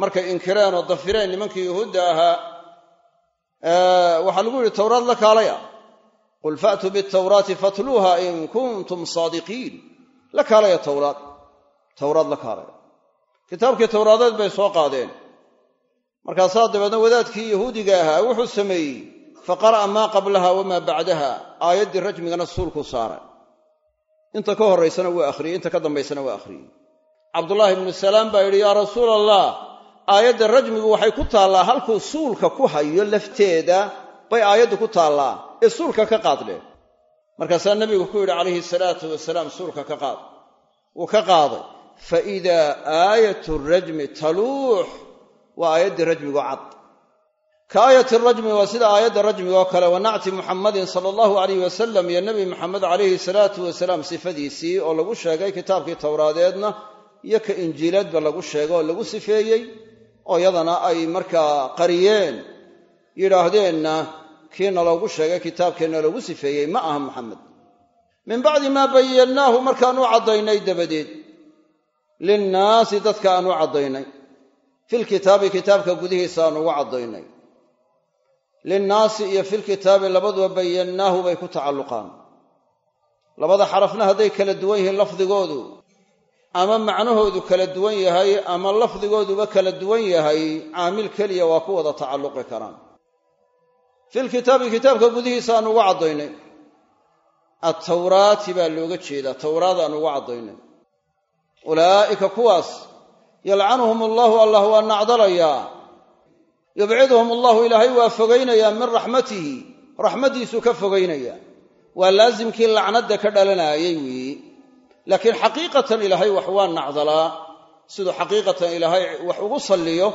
markay inkireen oo dafireen nimankii yuhuudda ahaa waxaa lagu yidhi towraad la kaalaya. Qul fa'tuu bitawraati fatluuha in kuntum saadiqiin. La kaalaya towraad towraad la kaalaya. Kitaabkii towraadeed bay soo qaadeen. Markaasaa dabeedna wadaadkii yahuudiga ahaa wuxuu sameeyey faqara'a maa qablaha wamaa bacdaha. Aayaddii rajmigana suulkuu saaray. Inta ka horraysana waa akhriyey inta ka dambaysana waa akhriyey. Cabdullaahi ibnu salaam baa yidhi yaa rasuula allah aayadda rajmigu waxay ku taallaa halkuu suulka ku hayo lafteeda bay aayaddu ku taallaa. Ee suulka ka qaadleen markaasaa nebigu ku yidhi calayhi salaatu wasalaam suulka ka qaad. Wuu ka qaaday. Fa idaa aayatu rajmi taluux waa aayaddii rajmigo cad. Ka aayati rajmi waa sida aayadda rajmigaoo kale wa nacti muxammadin sala allahu alayh wasalam iyo nebi maxamed calayhi salaatu wasalaam sifadiisii oo lagu sheegay kitaabkii towraadeedna iyo ka injiileedba lagu sheegay oo lagu sifeeyey oo yadana ay markaa qariyeen yidhaahdeenna kiina loogu sheegay kitaabkeenna loogu sifeeyey ma aha muxamed min bacdi maa bayannaahu markaan caddaynay dabadeed. Linnaasi dadka aan caddaynay. Filkitaabi kitaabka gudihiisa aan ugu caddaynay. Linnaasi iyo filkitaabi labaduba bayannaahu bay ku tacalluqaan. Labada xarafna hadday kala duwan yihiin lafdigoodu ama macnahoodu kala duwan yahay ama lafdigooduba kala duwan yahay caamil keliya waa ku wada tacalluqi karaan. Filkitaabi kitaabka gudihiisa aan ugu caddaynay. Attawraati baa looga jeedaa. Towraad aan ugu caddaynay. Ulaa'ika kuwaas yalcanuhum allaahu allah waa nacdalayaa yubciduhum allahu ilaahay waa fogaynayaa min raxmatihi. Raxmaddiisuu ka fogaynayaa waa laasimkii lacnadda ka dhalanaayay weeye laakiin xaqiiqatan ilaahay wax waa nacdalaa. Siduu xaqiiqatan ilaahay wax ugu salliyo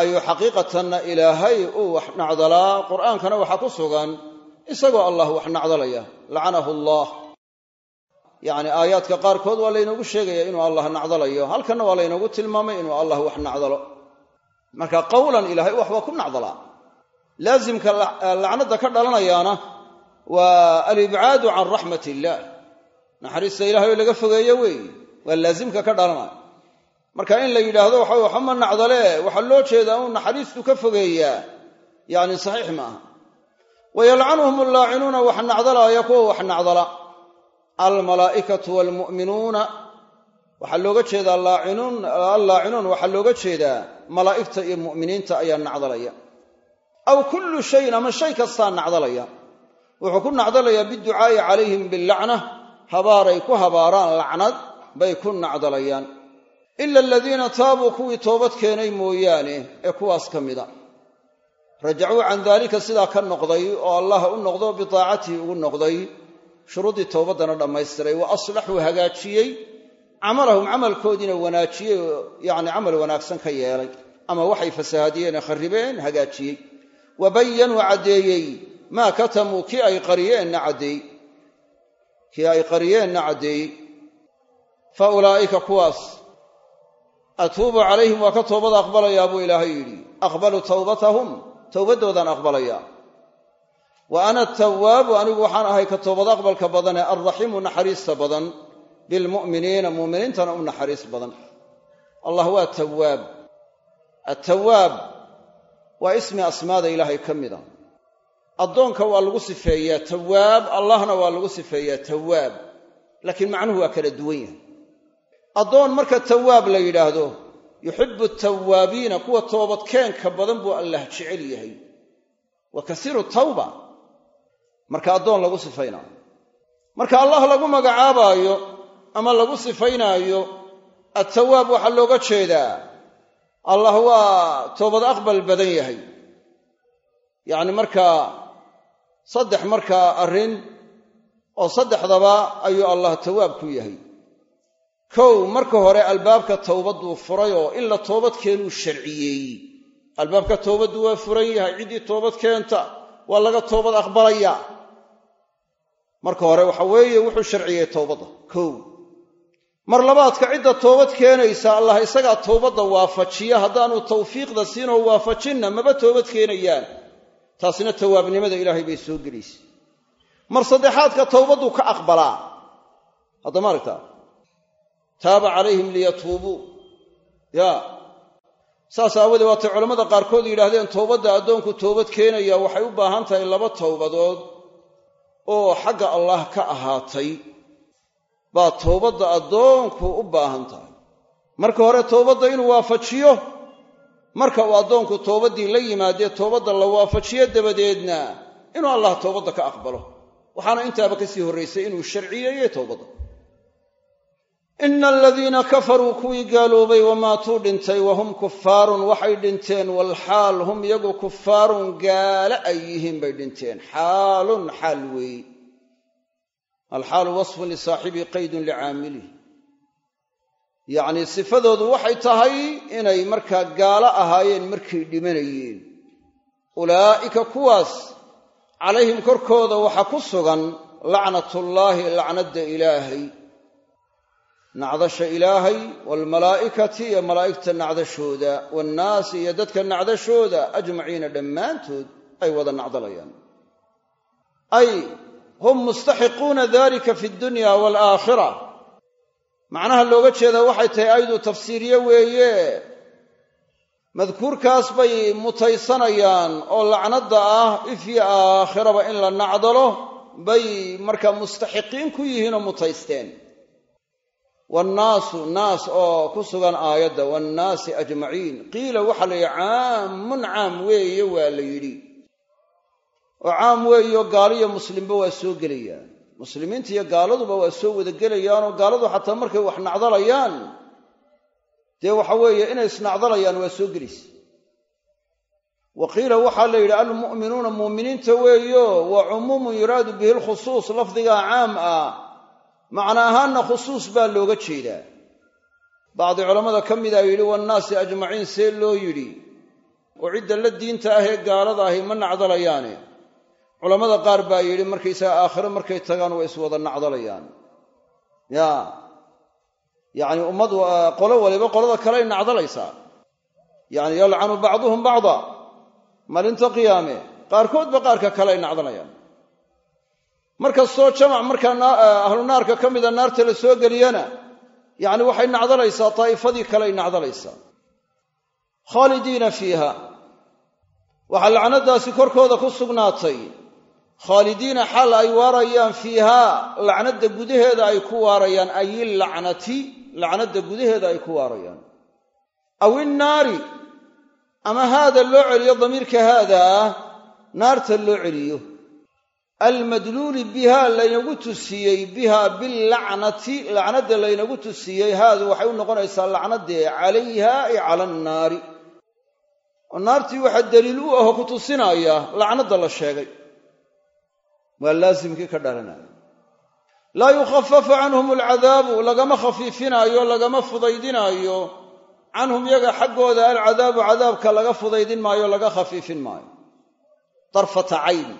ayuu xaqiiqatanna ilaahay uu wax nacdalaa. Qur'aankana waxaa ku sugan isagoo allah wax nacdalaya. Lacanahu allah. Yacni aayaadka qaarkood waa laynoogu sheegaya inuu allah nacdalayo. Halkanna waa laynoogu tilmaamay inuu allah wax nacdalo. Marka qowlan ilaahay wax waa ku nacdalaa. Laasimka lacnadda ka dhalanayaana waa alibcaadu can raxmat illaah naxariista ilahay oo laga fogeeyo weeye waa laasimka ka dhalanaya marka in la yidhaahdo waxa waxama nacdalee waxaa loo jeedaa uu naxariistu ka fogeeyaa. Yacni saxiix ma aha. Wayalcanuhum allaacinuuna wax nacdalaaya kuwa wax nacdala. Almalaa'ikatu waalmu'minuuna waxaa looga jeedaa allaacinuun waxaa looga jeedaa malaa'igta iyo mu'miniinta ayaa nacdalaya. Aw kullu shayin ama shay kastaa nacdalaya. Wuxuu ku nacdalayaa biducaa'i calayhim billacna habaaray ku habaaraan lacnad bay ku nacdalayaan. Ila aladiina taabuu kuwii toobad keenay mooyaane ee kuwaas ka mida. Rajacuu can daalika sidaa ka noqday oo allah u noqdo bitaacatihi ugu noqday. Shuruuddii towbaddana dhammaystiray wa aslaxuu hagaajiyey. Camalahum camalkoodiina wanaajiyey oo yacni camal wanaagsan ka yeelay. Ama waxay fasahaadiyeen kharribeen hagaajiyey. Wa bayanuu caddeeyey maa katamuu kii ay qariyeenna caddeey kii ay qariyeenna caddeeyey fa ulaa'ika kuwaas. Atuubu calayhim waa ka toobada aqbalayaa buu ilaahay yidhi. Aqbalu tawbatahum. Towbaddoodaan aqbalayaa. Wa ana atawaabu anigu waxaan ahay ka toobad aqbalka badanee alraxiimu naxariista badan bilmu'miniina mu'miniintana u naxariis badan. Allah waa tawaab attawaab waa ismi asmaada ilaahay ka mida addoonka waa lagu sifeeyaa tawaab allahna waa lagu sifeeyaa tawaab laakiin macnuhu waa kala duwan yahay. Addoon marka tawaab la yidhaahdo yuxibu tawaabiina kuwa toobadkeenka badan buu allah jecel yahay. Wa kasiiru tawba marka addoon lagu sifaynaayo marka allah lagu magacaabaayo ama lagu sifaynaayo attawaab waxaa looga jeedaa allah waa toobad aqbal badan yahay. Yacni markaa saddex markaa arrin oo saddexdaba ayuu allah tawaab ku yahay. Kow marka hore albaabka towbadduu furay oo in la toobad keenuu sharciyeeyey albaabka toobaddu waa furan yahay ciddii toobad keenta waa laga toobad aqbalayaa marka hore waxa weeye wuxuu sharciyey towbadda kow mar labaadka cidda toobad keenaysa allah isagaa towbadda waafajiya. Haddaanu tawfiiqda siinoo waafajinna maba toobad keenayaan taasina tawaabnimada ilaahay bay soo gelaysa. Mar saddexaadka towbadduu ka aqbalaa. Haddama aragtaa taaba calayhim liyatuubuu. Ya saas aawadee waatay culammada qaarkood yidhaahdeen towbadda addoonku toobad keenaya waxay u baahan tahay laba towbadood oo xagga allah ka ahaatay. Baa towbadda addoonku u baahan tahay. Marka hore towbadda inuu waafajiyo marka uu addoonku towbaddii la yimaadee towbadda la waafajiyo dabadeedna inuu allah towbadda ka aqbalo. Waxaana intaaba ka sii horraysay inuu sharciyeeye towbadda ina aladiina kafaruu kuwii gaaloobay wamaatuu dhintay wahum kufaarun waxay dhinteen walxaal hum iyagu kufaarun gaale ay yihiin bay dhinteen. Xaalun xaal weeye alxaalu wasfun lisaaxibii qaydun licaamilih yacnii sifadoodu waxay tahay inay markaa gaalo ahaayeen markay dhimanayeen. Ulaa'ika kuwaas calayhim korkooda waxaa ku sugan lacnatullaahi lacnadda ilaahay. Nacdasha ilaahay waalmalaa'ikati iyo malaa'igta nacdashooda waannaasi iyo dadka nacdashooda ajmaciina dhammaantood ay wada nacdalayaan. Ay hum mustaxiquuna dalika fi dunya waalaakhira macnaha looga jeedaa waxay tahay aydu tafsiiriye weeye. Madkuurkaas bay mutaysanayaan oo lacnadda ah ifyo aakhiraba in la nacdalo bay markaa mustaxiqiin ku yihiin oo mutaysteen. Wannaasu naas oo ku sugan aayadda waannaasi ajmaciin. Qiila waxaa la yidhi caamun caam weeye waa la yidhi. Oo caam weeyo gaaliyo muslimba waa soo gelayaan muslimiinta iyo gaaladuba waa soo wada gelayaanoo gaaladu xataa markay wax nacdalayaan. Dee waxa weeye inay isnacdalayaan waa soo gelaysa wa qiila waxaa la yidhi almu'minuuna muuminiinta weeyo wa cumuumun yuraadu bihi lkhusuus lafdigaa caam ah. Macna ahaanna khusuus baa looga jeedaa. Bacdi culammada ka mida yidhi wannaasi ajmaciin see loo yidhi. Oo cidda la diinta ah ee gaalada ahi ma nacdalayaane culammada qaar baa yidhi markaysaga aakhiro markay tagaan waa iswada nacdalayaan. Ya. Yacni ummad qolo waliba qolada kaley nacdalaysaa. Yacni yalcanu bacduhum bacda. Maalinta qiyaame qaarkoodba qaarka kale ay nacdalayaan. Markastoo jamac markaa ahlu naarka ka mida naarta la soo geliyana yacni waxay nacdalaysaa daa'ifadii kaleay nacdalaysaa. Khaalidiina fiiha. Waxaa lacnadaasi korkooda ku sugnaatay khaalidiina xaal ay waarayaan fiihaa lacnadda gudaheeda ay ku waarayaan ay ilacnati lacnadda gudaheeda ay ku waarayaan. Aw innaari ama haada loo celiyo damiirka haada ah naarta loo celiyo. Almadluuli biha laynagu tusiyey biha billacnati lacnadda laynagu tusiyey haadu waxay u noqonaysaa lacnaddee calayha ay cala annaari. Oo naartii waxaa daliil u ahoo ku tusinaya lacnadda la sheegay waa laasimkii ka dhalanaya. Laa yukhafafu canhum alcadaabu lagama khafiifinaayo lagama fudaydinaayo. Canhum yaga xaggooda alcadaabu cadaabka laga fudaydin maayo laga khafiifin maayo. Darfata cayn.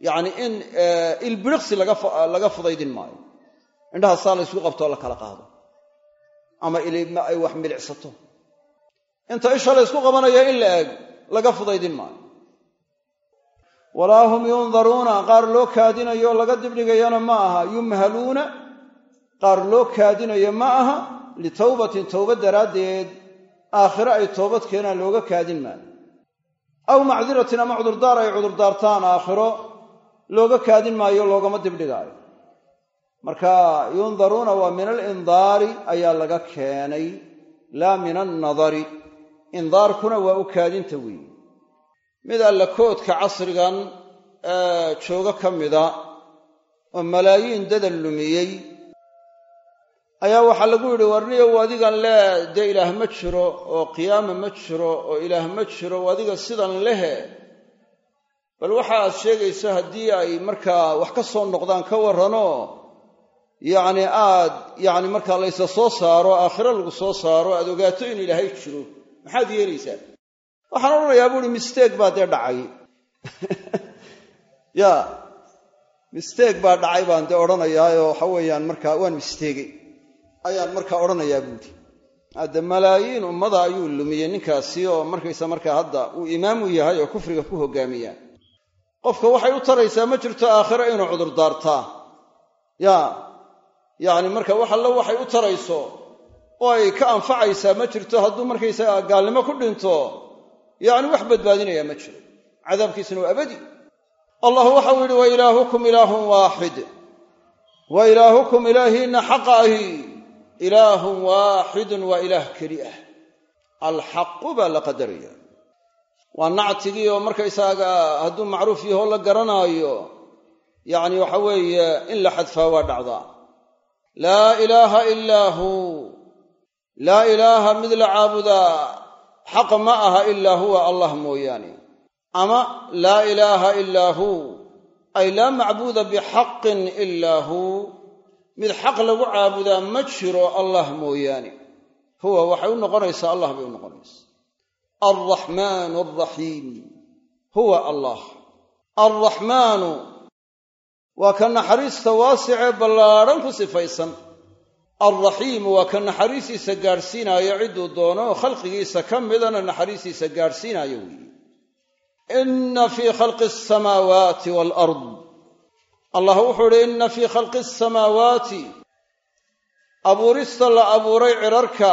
Yacni in ilbiriqsi laga fudaydin maayo. Indhaha saa la ysku qabtoo la kala qaado. Ama ilima ay wax milicsato. Inta isha la ysku qabanaya in la eg laga fudaydin maayo walaa hum yundaruuna qaar loo kaadinayo laga dibdhigayana ma aha. Yumhaluuna qaar loo kaadinayo ma aha litawbatin towbad daraaddeed aakhire ay toobad keenaan looga kaadin maayo. Aw macdiratin ama cudurdaar ay cudurdaartaan aakhiro looga kaadin maayo loogama dibdhigaayo. Marka yundaruuna waa min alindaari ayaa laga keenay laa min annadari. Indaarkuna waa u kaadinta weeye mid alla koodka casrigan joogo ka mida oo malaayiin dadan lumiyey ayaa waxaa lagu yidhi warniyow adigan lee dee ilaah ma jiro oo qiyaama ma jiro oo ilaah ma jiro adiga sidan lehe. Bal waxa aad sheegayso haddii ay markaa wax ka soo noqdaan ka warrano yacni aad yacni markaa laysa soo saaro aakhiro lagu soo saaro aad ogaato in ilaahay jiro. Maxaad yeelaysaa waxaan odhanayaa buuhi misteeg baa dee dhacay. *laughs* Ya misteeg baa dhacay baan dee odhanayaaoo waxa weeyaan markaa waan misteegay ayaan markaa odhanayaa buuhi hadde malaayiin ummada ayuu lumiyey ninkaasi oo markaysa markaa hadda uu imaamu yahay oo kufriga ku hogaamiyaa qofka waxay u taraysaa ma jirto aakhiro inuu cudurdaartaa ya yacni marka wax allo waxay u tarayso oo ay ka anfacaysaa ma jirto hadduu markaysaga gaalnimo ku dhinto yacni wax badbaadinayaa ma jiro. Cadaabkiisuna waa abadi. Allah waxau yidhi wa ilaahukum ilaahun waaxid wa ilaahukum ilaahiinna xaqa ahi. Ilaahun waaxidun waa ilaah keli ah. Alxaqu baa la qadaraya. Waa nactigii oo markaysaga hadduu macruuf yahoo la garanaayo yacni waxa weeye in la xadfaa waa dhacdaa. Laa ilaaha ilaa huu laa ilaaha mid la caabudaa xaq ma aha ilaa huwa allah mooyaane. Ama laa ilaaha ilaa huu ay laa macbuuda bixaqin ilaa huu mid xaq lagu caabudaa ma jiro allah mooyaane. Huwa waxay u noqonaysaa allah bay u noqonaysaa. Alraxmaanu alraxiim huwa allah. Alraxmaanu waa ka naxariista waasicee ballaadhan ku sifaysan alraxiimu waa ka naxariistiisa gaadhsiinaayo cidduu doono oo khalqigiisa ka midana naxariistiisa gaadhsiinaayo weeye inna fii khalqi asamaawaati waalard allah wuxuu idhi inna fii khalqi asamaawaati abuurista la abuuray cirarka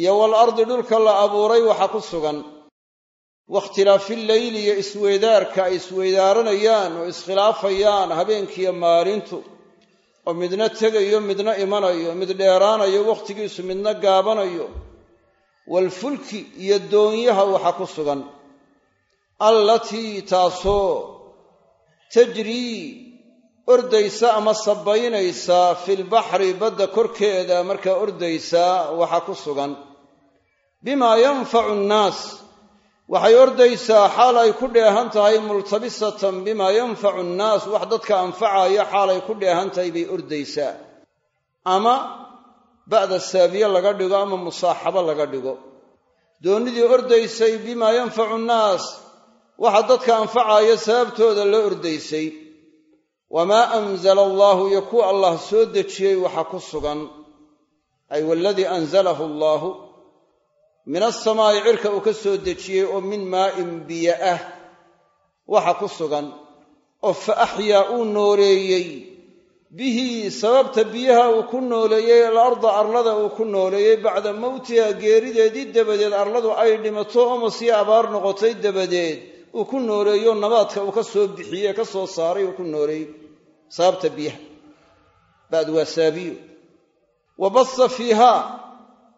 iyo waalardi dhulka la abuuray waxaa ku sugan. Wakhtilaafi leyli iyo isweydaarka ay isweydaaranayaan oo iskhilaafayaan habeenkiiyo maalintu oo midna tegayo midna imanayo mid dheeraanayo wakhtigiisu midna gaabanayo. Waalfulki iyo doonyaha waxaa ku sugan. Allatii taasoo tajrii ordaysa ama sabaynaysa filbaxri badda korkeeda markaa ordaysa waxaa ku sugan. Bimaa yanfacu annaas waxay ordaysaa xaal ay ku dheehan tahay multabisatan bimaa yanfacu annaas. Wax dadka anfacaya xaal ay ku dheehan tahay bay ordaysaa. Ama ba'da saabiye laga dhigo ama musaaxabo laga dhigo. Doonnidii ordaysay bimaa yanfacu nnaas waxa dadka anfacaya sababtooda la ordaysay. Wamaa anzala allaahu iyo kuwa allah soo dejiyey waxa ku sugan. Ay waladii anzalahu allaahu min asamaa'i cirka uu ka soo dejiyey oo min maa'in biyo ah waxa ku sugan oo fa axyaa uu nooleeyey. Bihi sababta biyaha uu ku nooleeyey alarda arlada uu ku nooleeyey bacda mowtiha geerideedii dabadeed arladu ay dhimato oma sii abaar noqotay dabadeed uu ku nooleeyo nabaadka uu ka soo bixiyey ka soo saaray uu ku nooleeyey. Sababta biyaha. Ba'd waa saabiyo. Wa basa fiiha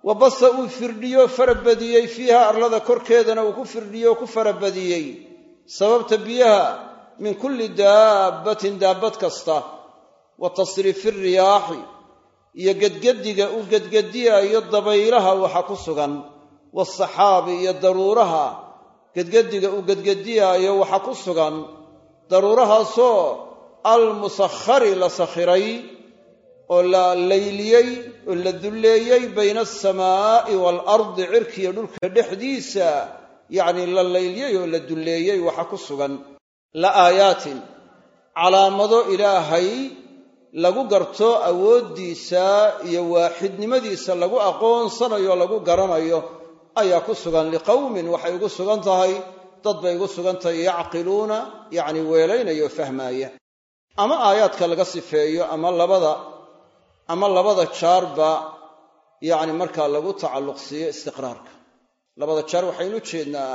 wa basa uu firdhiyo farabadiyey fiiha arlada korkeedana uu ku firdhiyo ku farabadiyey sababta biyaha min kulli daabbatin daabbad kasta. Wa tasriifi riyaaxi iyo gedgediga uu gedgediyayo dabaylaha waxa ku sugan. Waasaxaabi iyo daruuraha gedgediga uu gedgediyaayo waxa ku sugan. Daruurahaasoo almusakhari la sakhiray oo la layliyey oo la dulleeyey bayna alsamaa'i waalardi cirkiiyo dhulka dhexdiisa yacni la layliyey oo la dulleeyey waxa ku sugan la aayaatin. Calaamado ilaahay lagu garto awooddiisa iyo waaxidnimadiisa lagu aqoonsanayo lagu garanayo ayaa ku sugan liqowmin waxay ugu sugan tahay dad bay ugu sugan tahay yacqiluuna yacni weelaynaya oo fahmaaya ama aayaadka laga sifeeyo ama labada ama labada jaarba yacni markaa lagu tacalluqsiiyo istiqraarka. Labada jaar waxaynu jeednaa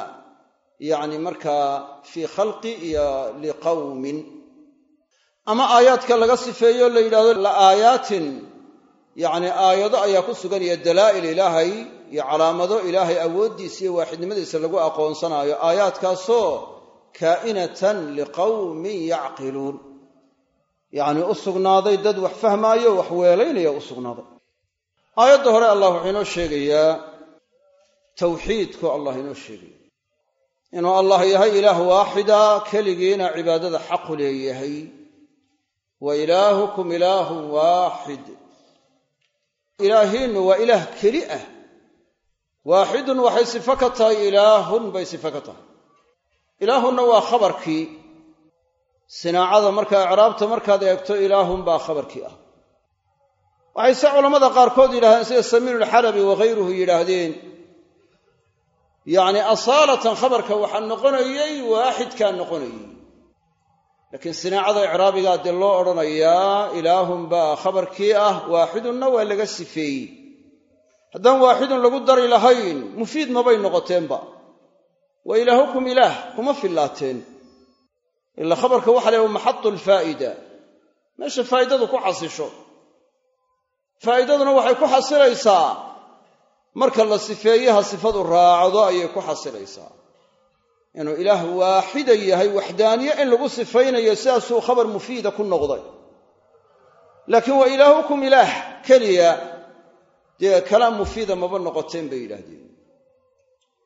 yacni markaa fii khalqi iyo liqawmin. Ama aayaadka laga sifeeyo la yidhahdo la aayaatin yacni aayado ayaa ku sugan iyo dalaa'il ilaahay iyo calaamado ilaahay awooddiisa iyo waaxidnimadiisa lagu aqoonsanaayo. Aayaadkaasoo kaa'inatan liqawmin yacqiluun yacni u sugnaaday dad wax fahmaayo wax weelaynaya u sugnaaday. Aayadda hore allah wuxuu inoo sheegayaa tawxiidku allah inoo sheegaya inuu allah yahay ilaah waaxida keligiina cibaadada xaqu leeyahay. Wa ilaahukum ilaahun waaxid. Ilaahiinnu waa ilaah keli ah. Waaxidun waxay sifo ka tahay ilaahun bay sifo ka tahay. Ilaahunna waa khabarkii sinaacada markaa icraabta markaad eegto ilaahun baa khabarkii ah. Waxay se culammada qaarkood yidhahdeen sida samiinu alxalabi waghayruhu yidhaahdeen yacni asaalatan khabarka waxaa noqonayey waaxidkaa noqonayey. Laakiin sinaacada icraabigaa dee loo odhanayaa ilaahun baa khabarkii ah waaxidunna waa laga sifeeyey. Haddaan waaxidun lagu dari lahayn mufiid mabay noqoteenba wa ilaahukum ilaah kuma fillaateen ila khabarka waxa la yhaha maxadu alfaa'ida meesha faa'idadu ku xasisho faa'idaduna waxay ku xasilaysaa marka la sifeeyaha sifadu raacdo ayay ku xasilaysaa inuu ilaah waaxida yahay waxdaaniye in lagu sifaynayo sidaasuu khabar mufiida ku noqday laakiin waa ilaahukum ilaah keliya dee kalaam mufiida maba noqoteen bay yidhaahdeen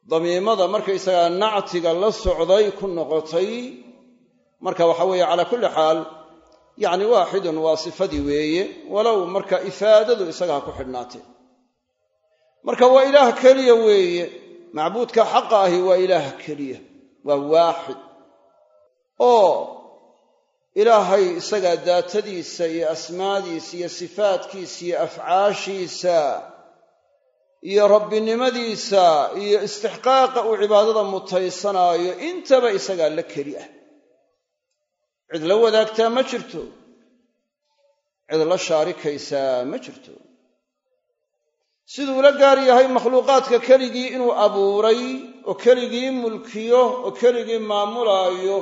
damiimada markaysagaa nactiga la socday ku noqotay marka waxa weeye calaa kulli xaal yacni waaxidun waa sifadii weeye walow marka ifaadadu isagaa ku xidhnaatee. Marka waa ilaah keliya weeye macbuudka xaqa ahi waa ilaah keliya waa waaxid. Oo ilaahay isagaa daatadiisa iyo asmaadiisa iyo sifaadkiisa iyo afcaashiisa iyo rabbinimadiisa iyo istixqaaqa uu cibaadada mutaysanaayo intaba isagaa la keli ah cid la wadaagtaa ma jirto. Cid la shaarikaysaa ma jirto. Siduu la gaar yahay makhluuqaadka keligii inuu abuuray oo keligii mulkiyo oo keligii maamulaayo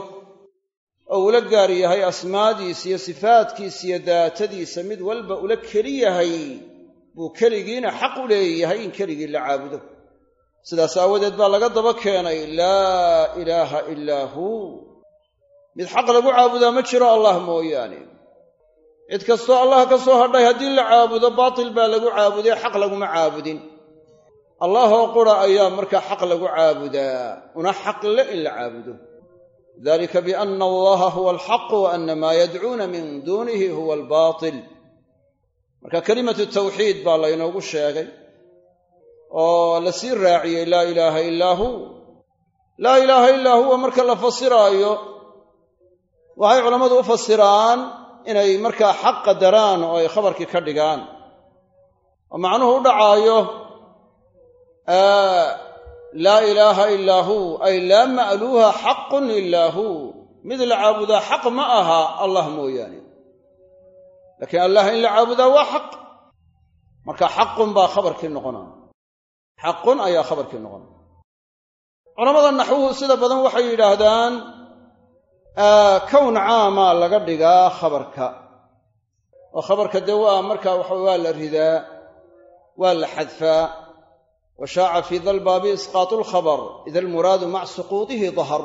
oo ula gaar yahay asmaadiisa iyo sifaadkiisa iyo daatadiisa mid walba ula keli yahay buu keligiina xaq u leeyahay in keligii la caabudo. Sidaas aawadeed baa laga daba keenay laa ilaaha ilaa huu mid xaq lagu caabudaa ma jiro allah mooyaane. Cid kastoo allah ka soo hadhay haddii la caabudo baatil baa lagu caabuday xaq laguma caabudin. Allahoo qura ayaa markaa xaq lagu caabudaa una xaq le in la caabudo. Dalika biana allaha huwa alxaq wa ana maa yadcuuna min duunihi huwa albaatil. Marka kelimatu tawxiid baa laynoogu sheegay oo la sii raaciyey laa ilaaha illaa hu. Laa ilaaha illaa huwa marka la fasiraayo waxay culammadu u fasiraan inay markaa xaq qadaraan oo ay khabarkii ka dhigaan. Oo macnuhu u dhacaayo laa ilaaha illaa hu ay laa ma'luuha xaqun ilaa hu. Mid la caabudaa xaq ma aha allah mooyaane. Laakiin allah in la caabudaa waa xaq. Marka xaqun baa khabarkii noqonaya xaqun ayaa khabarkii noqonaya culamada naxwuhu sida badan waxay yidhaahdaan kown caamaa laga dhigaa khabarka. Oo khabarka dee waa marka waxa waa la ridaa waa la xadfaa. Wa shaaca fii dalbaabi isqaatu lkhabar ida almuraadu maca suquudihi dahar.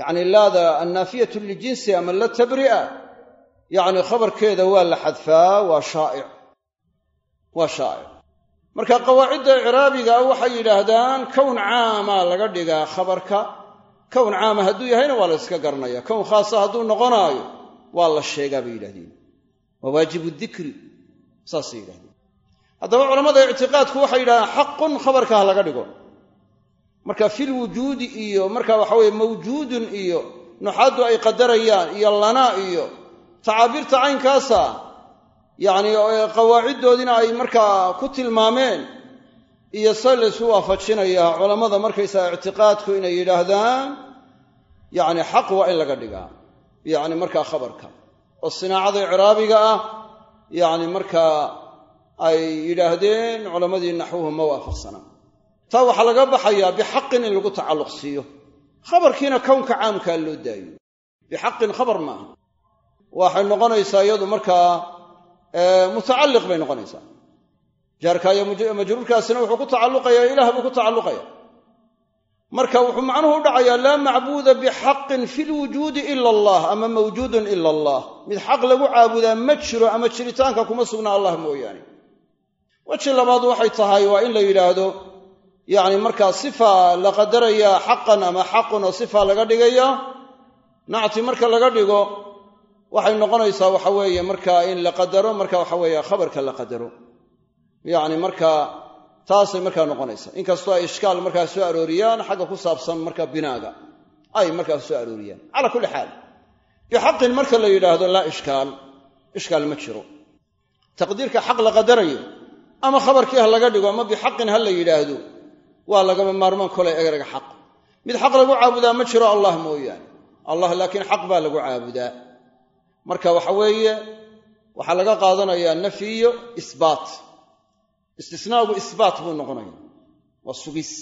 Yacni laada annaafiyatu lijinsi ama la tabri'a yacni khabarkeeda waa la xadfaa waa shaa'ic. Waa shaa'ic. Marka qawaacidda icraabiga waxay yidhaahdaan kown caamaa laga dhigaa khabarka kown caama hadduu yahayna waa la yska garanaya kown khaasa hadduu noqonaayo waa la sheegaa bay yidhahdeen waa dikri saasay yidhahdeen haddaba culammada ictiqaadku waxay yidhahdaan xaqun khabarka ha laga dhigo. Marka filwujuudi iyo marka waxa weye mawjuudun iyo nuxaaddu ay qadarayaan iyo lanaa iyo tacaabiirta caynkaasa yacni qawaaciddoodiina ay markaa ku tilmaameen iyo se laysu waafajinayaa culammada markaysaa ictiqaadku inay yidhaahdaan yacni xaq waa in laga dhigaa. Yacni markaa khabarka. Oo sinaacada icraabiga ah yacni markaa ay yidhaahdeen culammadii naxwuhu ma waafaqsana taa waxaa laga baxayaa bixaqin in lagu tacalluq siiyo. Khabarkiina kownka caamkaa loo daayo. Bixaqin khabar maaha. Waxay noqonaysaa iyadu markaa mutacalliq bay noqonaysaa jaarka iyo majruurkaasina wuxuu ku tacalluqayaa ilaah buu ku tacalluqaya. Marka wuxuu macnuhu u dhacayaa laa macbuuda bixaqin fi lwujuudi ila allah ama mawjuudun ila allah. Mid xaq lagu caabudaa ma jiro ama jiritaanka kuma sugna allah mooyaane. Weji labaad waxay tahay waa in la yidhaahdo yacni markaa sifa la qadarayaa xaqan ama xaqun oo sifa laga dhigaya nacti marka laga dhigo waxay noqonaysaa waxa weeye markaa in la qadaro marka waxa weeye la qadaro yacni markaa taasay markaa noqonaysaa inkastoo ay ishkaal markaa soo arooriyaan xagga ku saabsan marka binaaga ay markaa soo arooriyaan. Calaa kulli xaal. Bixaqin marka la yidhaahdo laa ishkaal ishkaal ma jiro. Taqdiirka xaq la qadarayo ama khabarkii ha laga dhigo ama bixaqin ha la yidhaahdo waa lagama maarmaan kolay egrega xaq. Mid xaq lagu caabudaa ma jiro allah mooyaane. Allah laakiin xaq baa lagu caabudaa. Marka waxa weeye waxaa laga qaadanayaa nafyi iyo isbaat istisnaagu isbaat buu noqonaya. Waa sugis.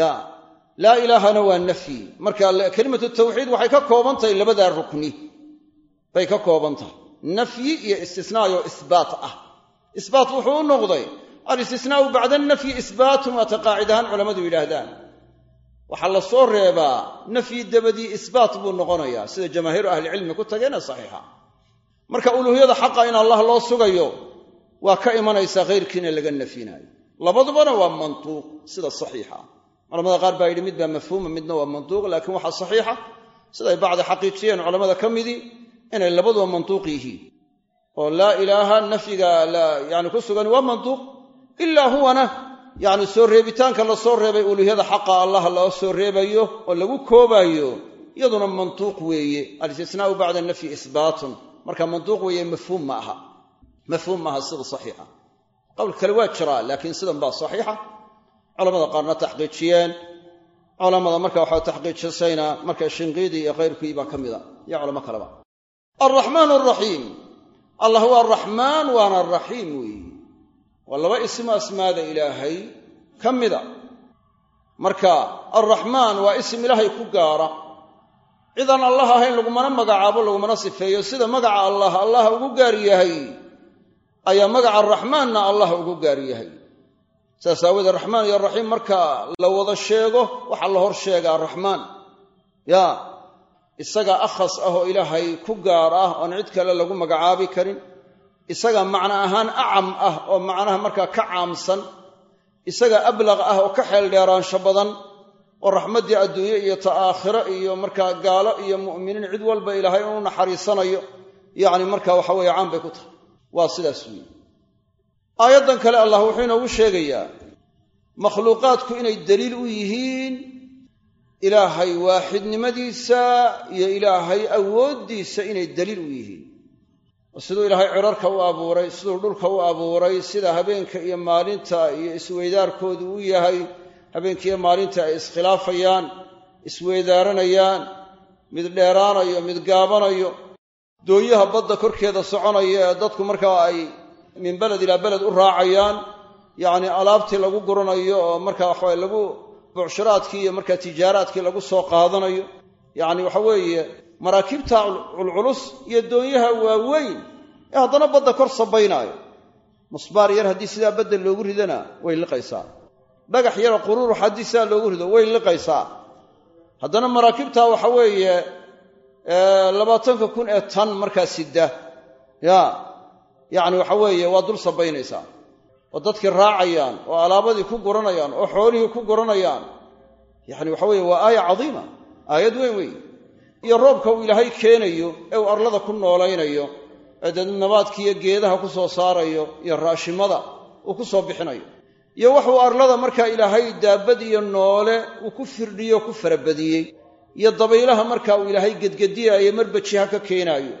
Ya laa ilaahana waa nafyi marka kelimatu tawxiid waxay ka kooban tahay labadaa rukni. Bay ka kooban tahay nafyi iyo istisnaayo isbaat ah. Isbaat wuxuu u noqday. Alistisnaau bacda nafyi isbaatun waata qaacidahaan culammadu yidhaahdaan. Waxaa la soo reebaa nafyi dabadii isbaat buu noqonayaa sida jamaahiiru ahlicilmi ku tageena saxiixa. Marka uluuhiyada xaqa in allah loo sugayo waa ka imanaysaa khayrkiina laga nafyinaayo labadubana waa mantuuq sida saxiixa. Culamada qaar baa yidhi mid baa mafhuuma midna waa mantuuq laakiin waxaa saxiixa. Siday bacdi xaqiijiyeen culamada ka midii inay labaduba mantuuq yihiin. Oo laa ilaaha nafyiga yani ku sugan waa mantuuq ilaa huwana yacni soo reebitaanka la soo reebay uluuhyada xaqa allah loo soo reebayo oo lagu koobaayo iyaduna mantuuq weeye. Alistisnaau bacda nafyi isbaatun. Marka mantuuq weeye mafhuum ma aha mafhuum maaha sida saxiixa qowl kale waa jiraa laakiin sidan baa saxiixa culamada qaarna taxqiijiyeen culamada marka waxaa taxqiijisayna marka shinqiidi iyo kayrkii baa ka mida iyo culamo kaleba alraxmaan araxiim allah waa raxmaan waana raxiim weeye waa laba ismo asmaada ilaahay ka mida marka alraxmaan waa isim ilaahay ku gaara cidaan allah ahayn lagumana magacaabo lagumana sifeeyo sida magaca allah allah ugu gaar ayaa magaca raxmaanna allah ugu gaar yahay. Saas aawoodee raxmaan iyo raxiim marka la wada sheego waxaa la hor sheegaa raxmaan. Ya isagaa akhas ah oo ilaahay ku gaar ah oon cid kale lagu magacaabi karin. Isagaa macno ahaan acam ah oo macnaha markaa ka caamsan. Isagaa ablaq ah oo ka xeel dheeraansho badan. Oo raxmaddii adduunye iyo ta aakhiro iyo markaa gaalo iyo mu'miniin cid walba ilaahay inu naxariisanayo. Yacni marka waxa weeye caan bay ku tahay waa sidaas weyi aayaddan kale allah wuxuu inoogu sheegayaa makhluuqaadku inay daliil u yihiin ilaahay waaxidnimadiisa iyo ilaahay awooddiisa inay daliil u yihiin. Siduu ilaahay cirarka u abuuray siduu dhulka u abuuray sida habeenka iyo maalinta iyo isweydaarkoodu u yahay habeenkiiyo maalinta ay iskhilaafayaan isweydaaranayaan mid dheeraanayo mid gaabanayo doonyaha badda korkeeda soconaya ee dadku markaa ay min beled ilaa beled u raacayaan yacni alaabtii lagu guranayo oo markaa waxaway lagu bucshiraadkii iyo markaa tijaaraadkii lagu soo qaadanayo. Yacni waxa weeye maraakiibta culculus iyo doonyaha waaweyn ee haddana badda kor sabaynaayo musbaar yar haddii sidaa badda loogu ridana way liqaysaa. Dhagax yara quruurux haddii sidaa loogu rido way liqaysaa. Haddana maraakiibta waxa weeye labaatanka kun ee tan markaa sida ya yacni waxa weeye waa dul sabaynaysaa oo dadkii raacayaan oo alaabadii ku guranayaan oo xoolihii ku guranayaan. Yacni waxa weeye waa aaya cadiima aayad weyn weyn iyo roobka uu ilaahay keenayo ee uu arlada ku noolaynayo ee dee nabaadkiiyo geedaha ku soo saarayo iyo raashimada uu ku soo bixinayo. Iyo waxuu arlada markaa ilaahay daabad iyo noole uu ku firdhiyo ku farabadiyey iyo dabaylaha markaa uu ilaahay gedgediyaayo marba jiha ka keenaayo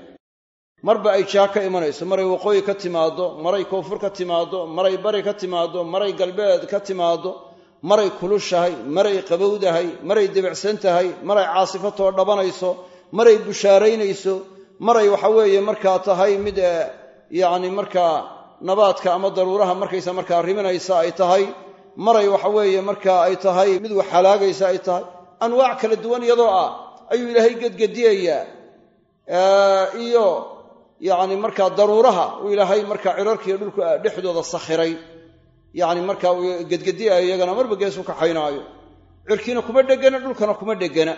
marba ay jiha ka imanayso maray waqooyi ka timaaddo maray koonfur ka timaaddo maray bari ka timaaddo maray galbeed ka timaaddo maray kulushahay maray qabowdahay maray debicsan tahay maray caasifatoo dhabanayso maray bushaaraynayso maray waxa weeye markaa tahay mid yacni markaa nabaadka ama daruuraha markaysa markaa riminaysa ay tahay maray waxa weeye markaa ay tahay mid wax halaagaysa ay tahay anwaac kala duwan iyadoo ah ayuu ilaahay gedgediyayaa iyo yacni markaa daruuraha uu ilaahay markaa cirarkiiyo dhulka dhexdooda sakhiray. Yacni markaa uu gedgediyayo iyagana marba gees u kaxaynaayo. Cirkiina kuma dhegana dhulkana kuma dhegana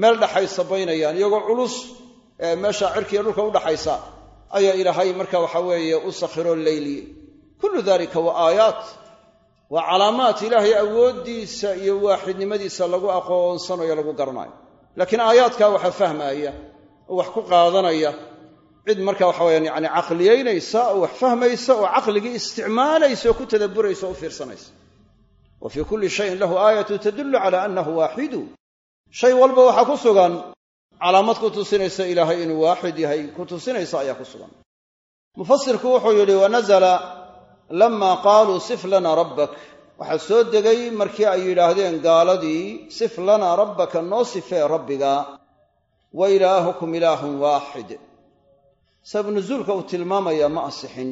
meel dhaxay sabaynayaan iyagoo culus meesha cirkiiyo dhulka udhaxaysa ayaa ilaahay marka waxa weeye u sakhiroo leyliyey kullu dalika waa aayaat waa calaamaat ilaahay awooddiisa iyo waaxidnimadiisa lagu aqoonsanayo lagu garanayo. Laakiin aayaadkaa waxaa fahmaaya oo wax ku qaadanaya cid marka waxa weyaan yani caqliyaynaysa oo wax fahmaysa oo caqligii isticmaalaysa oo ku tadabburaysa o u fiirsanaysa. Wa fii kulli shayin lahu aayatu tadullu cala annahu waaxidu. Shay walba waxaa ku sugan calaamad ku tusinaysa ilaahay inuu waaxid yahay ku tusinaysa ayaa ku sugan. Mufasirku wuxuu yidhi wanazala lama qaaluu sif lana rabbak. Waxaa soo degay markii ay yidhaahdeen gaaladii sif lana rabbaka noo sifee rabbiga. Wa ilaahukum ilaahun waaxid sabab nuzuulka uu tilmaamaya ma asixin.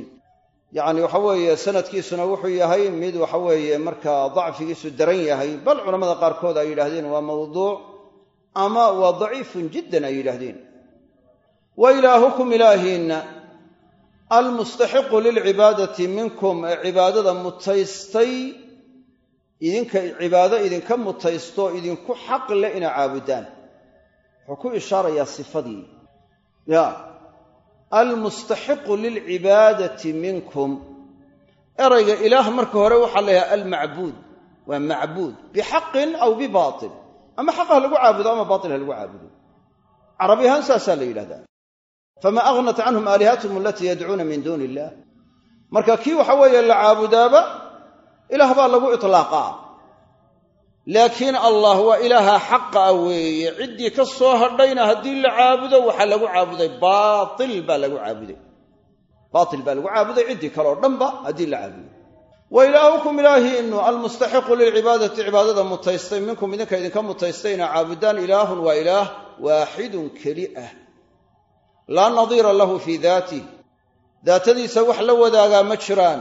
Yacni waxa weeye sanadkiisuna wuxuu yahay mid waxa weeye markaa dacfigiisu daran yahay. Bal culamada qaarkood ay yidhaahdeen waa mawduuc ama waa daciifun jiddan ay yidhaahdeen. Wa ilaahukum ilaahiinna almustaxiqu lilcibaadati minkum ee cibaadada mutaystay idinka cibaado idinka mutaysto idinku xaq leh inaa caabudaan. Wuxuu ku ishaarayaa sifadii. Ya. Almustaxiqu lilcibaadati minkum. Erayga ilaah marka hore waxaa la yidhaha almacbuud. Waa macbuud. Bixaqin aw bibaatil. Ama xaq ha lagu caabudo ama baatil ha lagu caabudo. Carabi ahaan saasaa la yidhahdaa fama aghnat canhum aalihatahum alatii yadcuuna min duuni illah marka kii waxa weeye la caabudaaba ilaah baa lagu itlaaqaa laakiin allah waa ilaaha xaqa ah weeye ciddii ka soo hadhayna haddii la caabudo waxaa lagu caabuday baatil baa lagu caabuday baatil baa lagu caabuday ciddii kaleoo dhanba haddii la caabudo wa ilaahukum ilaahiinu almustaxiqu lilcibaadati cibaadada mutaystay minkum idinka idinka mutaystay inaa caabudaan ilaahun waa ilaah waaxidun keli ah laa nadiira lahu fii daatih daatadiisa wax la wadaagaa ma jiraan.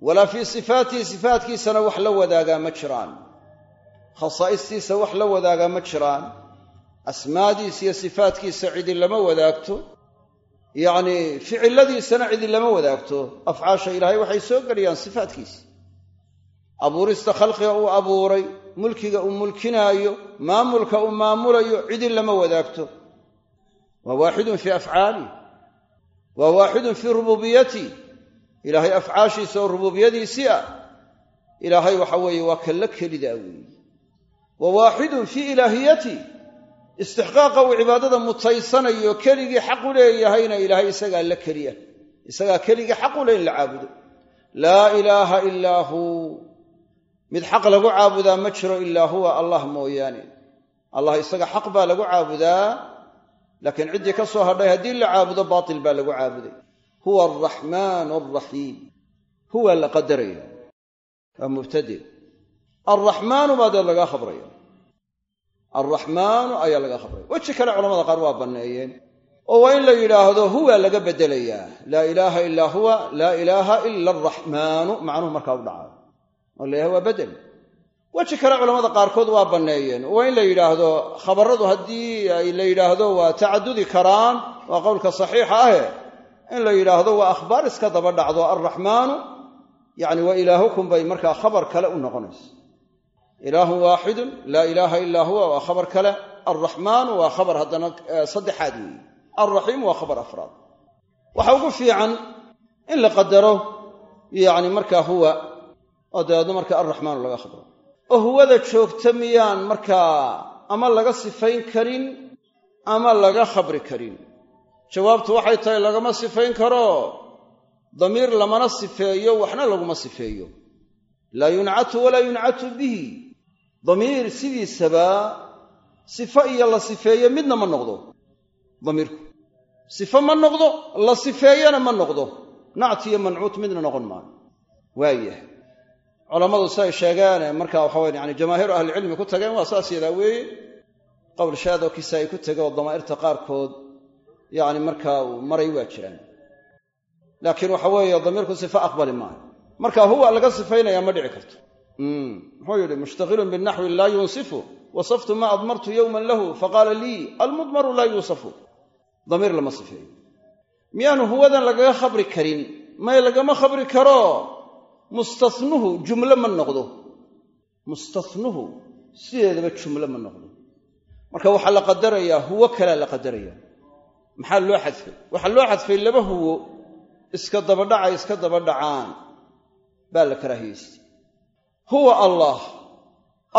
Walaa fii sifaatihi sifaatkiisana wax la wadaagaa ma jiraan. Khasaa'istiisa wax la wadaagaa ma jiraan. Asmaadiisa iyo sifaatkiisa cidi lama wadaagto. Yacnii ficiladiisana cidi lama wadaagto. Afcaasha ilaahay waxay soo geliyaan sifaatkiisa. Abuurista khalqiga uu abuuray mulkiga uu mulkinaayo maamulka uu maamulayo cidi lama wadaagto waa waaxidun fii afcaalih waa waaxidun fii rububiyatih ilaahay afcaashiisa oo rububiyadiisii ah. Ilaahay waxa weeye waa kalla kelidaa weeye. Wa waaxidun fii ilaahiyati. Istixqaaqa uu cibaadada mutaysanayo keligii xaq u leeyahayna ilaahay isagaa la keliya. Isagaa keligii xaqu le in la caabudo. Laa ilaaha ilaa huu mid xaq lagu caabudaa ma jiro ilaa huwa allah mooyaane. Allah isaga xaq baa lagu caabudaa laakiin ciddii ka soo hadhay haddii la caabudo baatil baa lagu caabuday. Huwa alraxmaanu alraxiim huwa la qadaraya waa mubtade alraxmaanu baa dee lagaa khabraya alraxmaanu ayaa laga khabraya weji kale culamada qaar waa banneeyeen. Oo waa in la yidhaahdo huwa laga beddelayaa laa ilaaha ilaa huwa laa ilaaha ila alraxmaanu macnuhu markaa u yahay waa bedel weji kale culamada qaarkood waa banneeyeen waa in la yidhaahdo khabaradu haddii la yidhaahdo waa tacadudi karaan waa qowlka saxiixa ahe in la yidhaahdo waa akhbaar iska daba dhacdo alraxmaanu yacni wa ilaahukum bay markaa khabar kale u noqonaysa. Ilaahun waaxidun laa ilaaha ilaa huwa waa khabar kale. Alraxmaanu waa khabar haddana saddexaad weeye. Alraxiim waa khabar afraad. Waxa ugu fiican in la qadaro yacni markaa huwa oo dabeedna marka alraxmaanu laga khabro oo huwada joogta miyaan markaa ama laga sifayn karin ama laga khabri karin. Jawaabtu waxay tahay lagama sifayn karo. Damiir lamana sifeeyo waxna laguma sifeeyo. Laa yuncatu walaa yuncatu bihi. Damiir sidiisaba sifo iyo la sifeeyo midna ma noqdo damiirku. Sifo ma noqdo la sifeeyana ma noqdo. Nacti iyo mancuut midna noqon maayo waayahay culammadu si ay sheegeen marka waxa weye yani jamaahiiru ahlicilmi ku tageen waa saas yadaa weeye qowl shaadoo kisa ay ku tege oo damaa'irta qaarkood yacni markaa maray waa jiraan. Laakiin waxa weeye damiirku sifo aqbali maayo marka huwa laga sifaynaya ma dhici karto. Muxuu yidhi mushtaqilun binaxwi laa yunsifu wasaftu ma admartu yowman lahu faqaala lii almudmaru laa yuusafu damiir lama sifeeyo miyaanu huwadan lagaga khabri karin? May lagama khabri karo mustanuhu jumlo ma noqdo. Mustanuhu sideedaba jumlo ma noqdo. Marka waxaa la qadarayaa huwo kalea la qadaraya maxaa loo xadfay? Waxaa loo xadfay laba huwo iska dabadhacay iska dabadhacaan baa la karaahiyeystay. Huwa allah.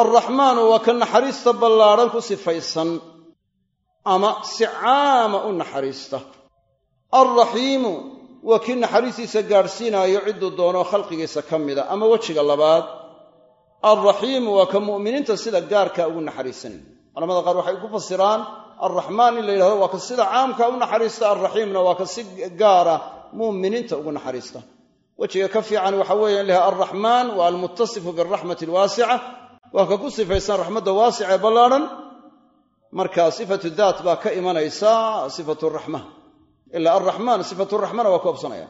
Alraxmaanu waa ka naxariista ballaadhan ku sifaysan ama si caama u naxariista. Alraxiimu waa kii naxariistiisa gaadhsiinaayo cidduu doono khalqigiisa ka mida. Ama wejiga labaad alraxiimu waa ka mu'miniinta sida gaarka ugu naxariisanaya culamada qaar waxay ku fasiraan alraxmaan in la yidhahdo waa ka sida caamka u naxariista alraxiimna waa ka si gaara mu'miniinta ugu naxariista. Wejiga ka fiican waxa weeye in laha alraxmaan waa almuttasifu biaraxmati alwaasica. Waa ka ku sifaysan raxmadda waasica ee ballaadhan marka sifatu daat baa ka imanaysa sifatu raxma ilaa alraxmaan sifatu raxmana waa koobsanaya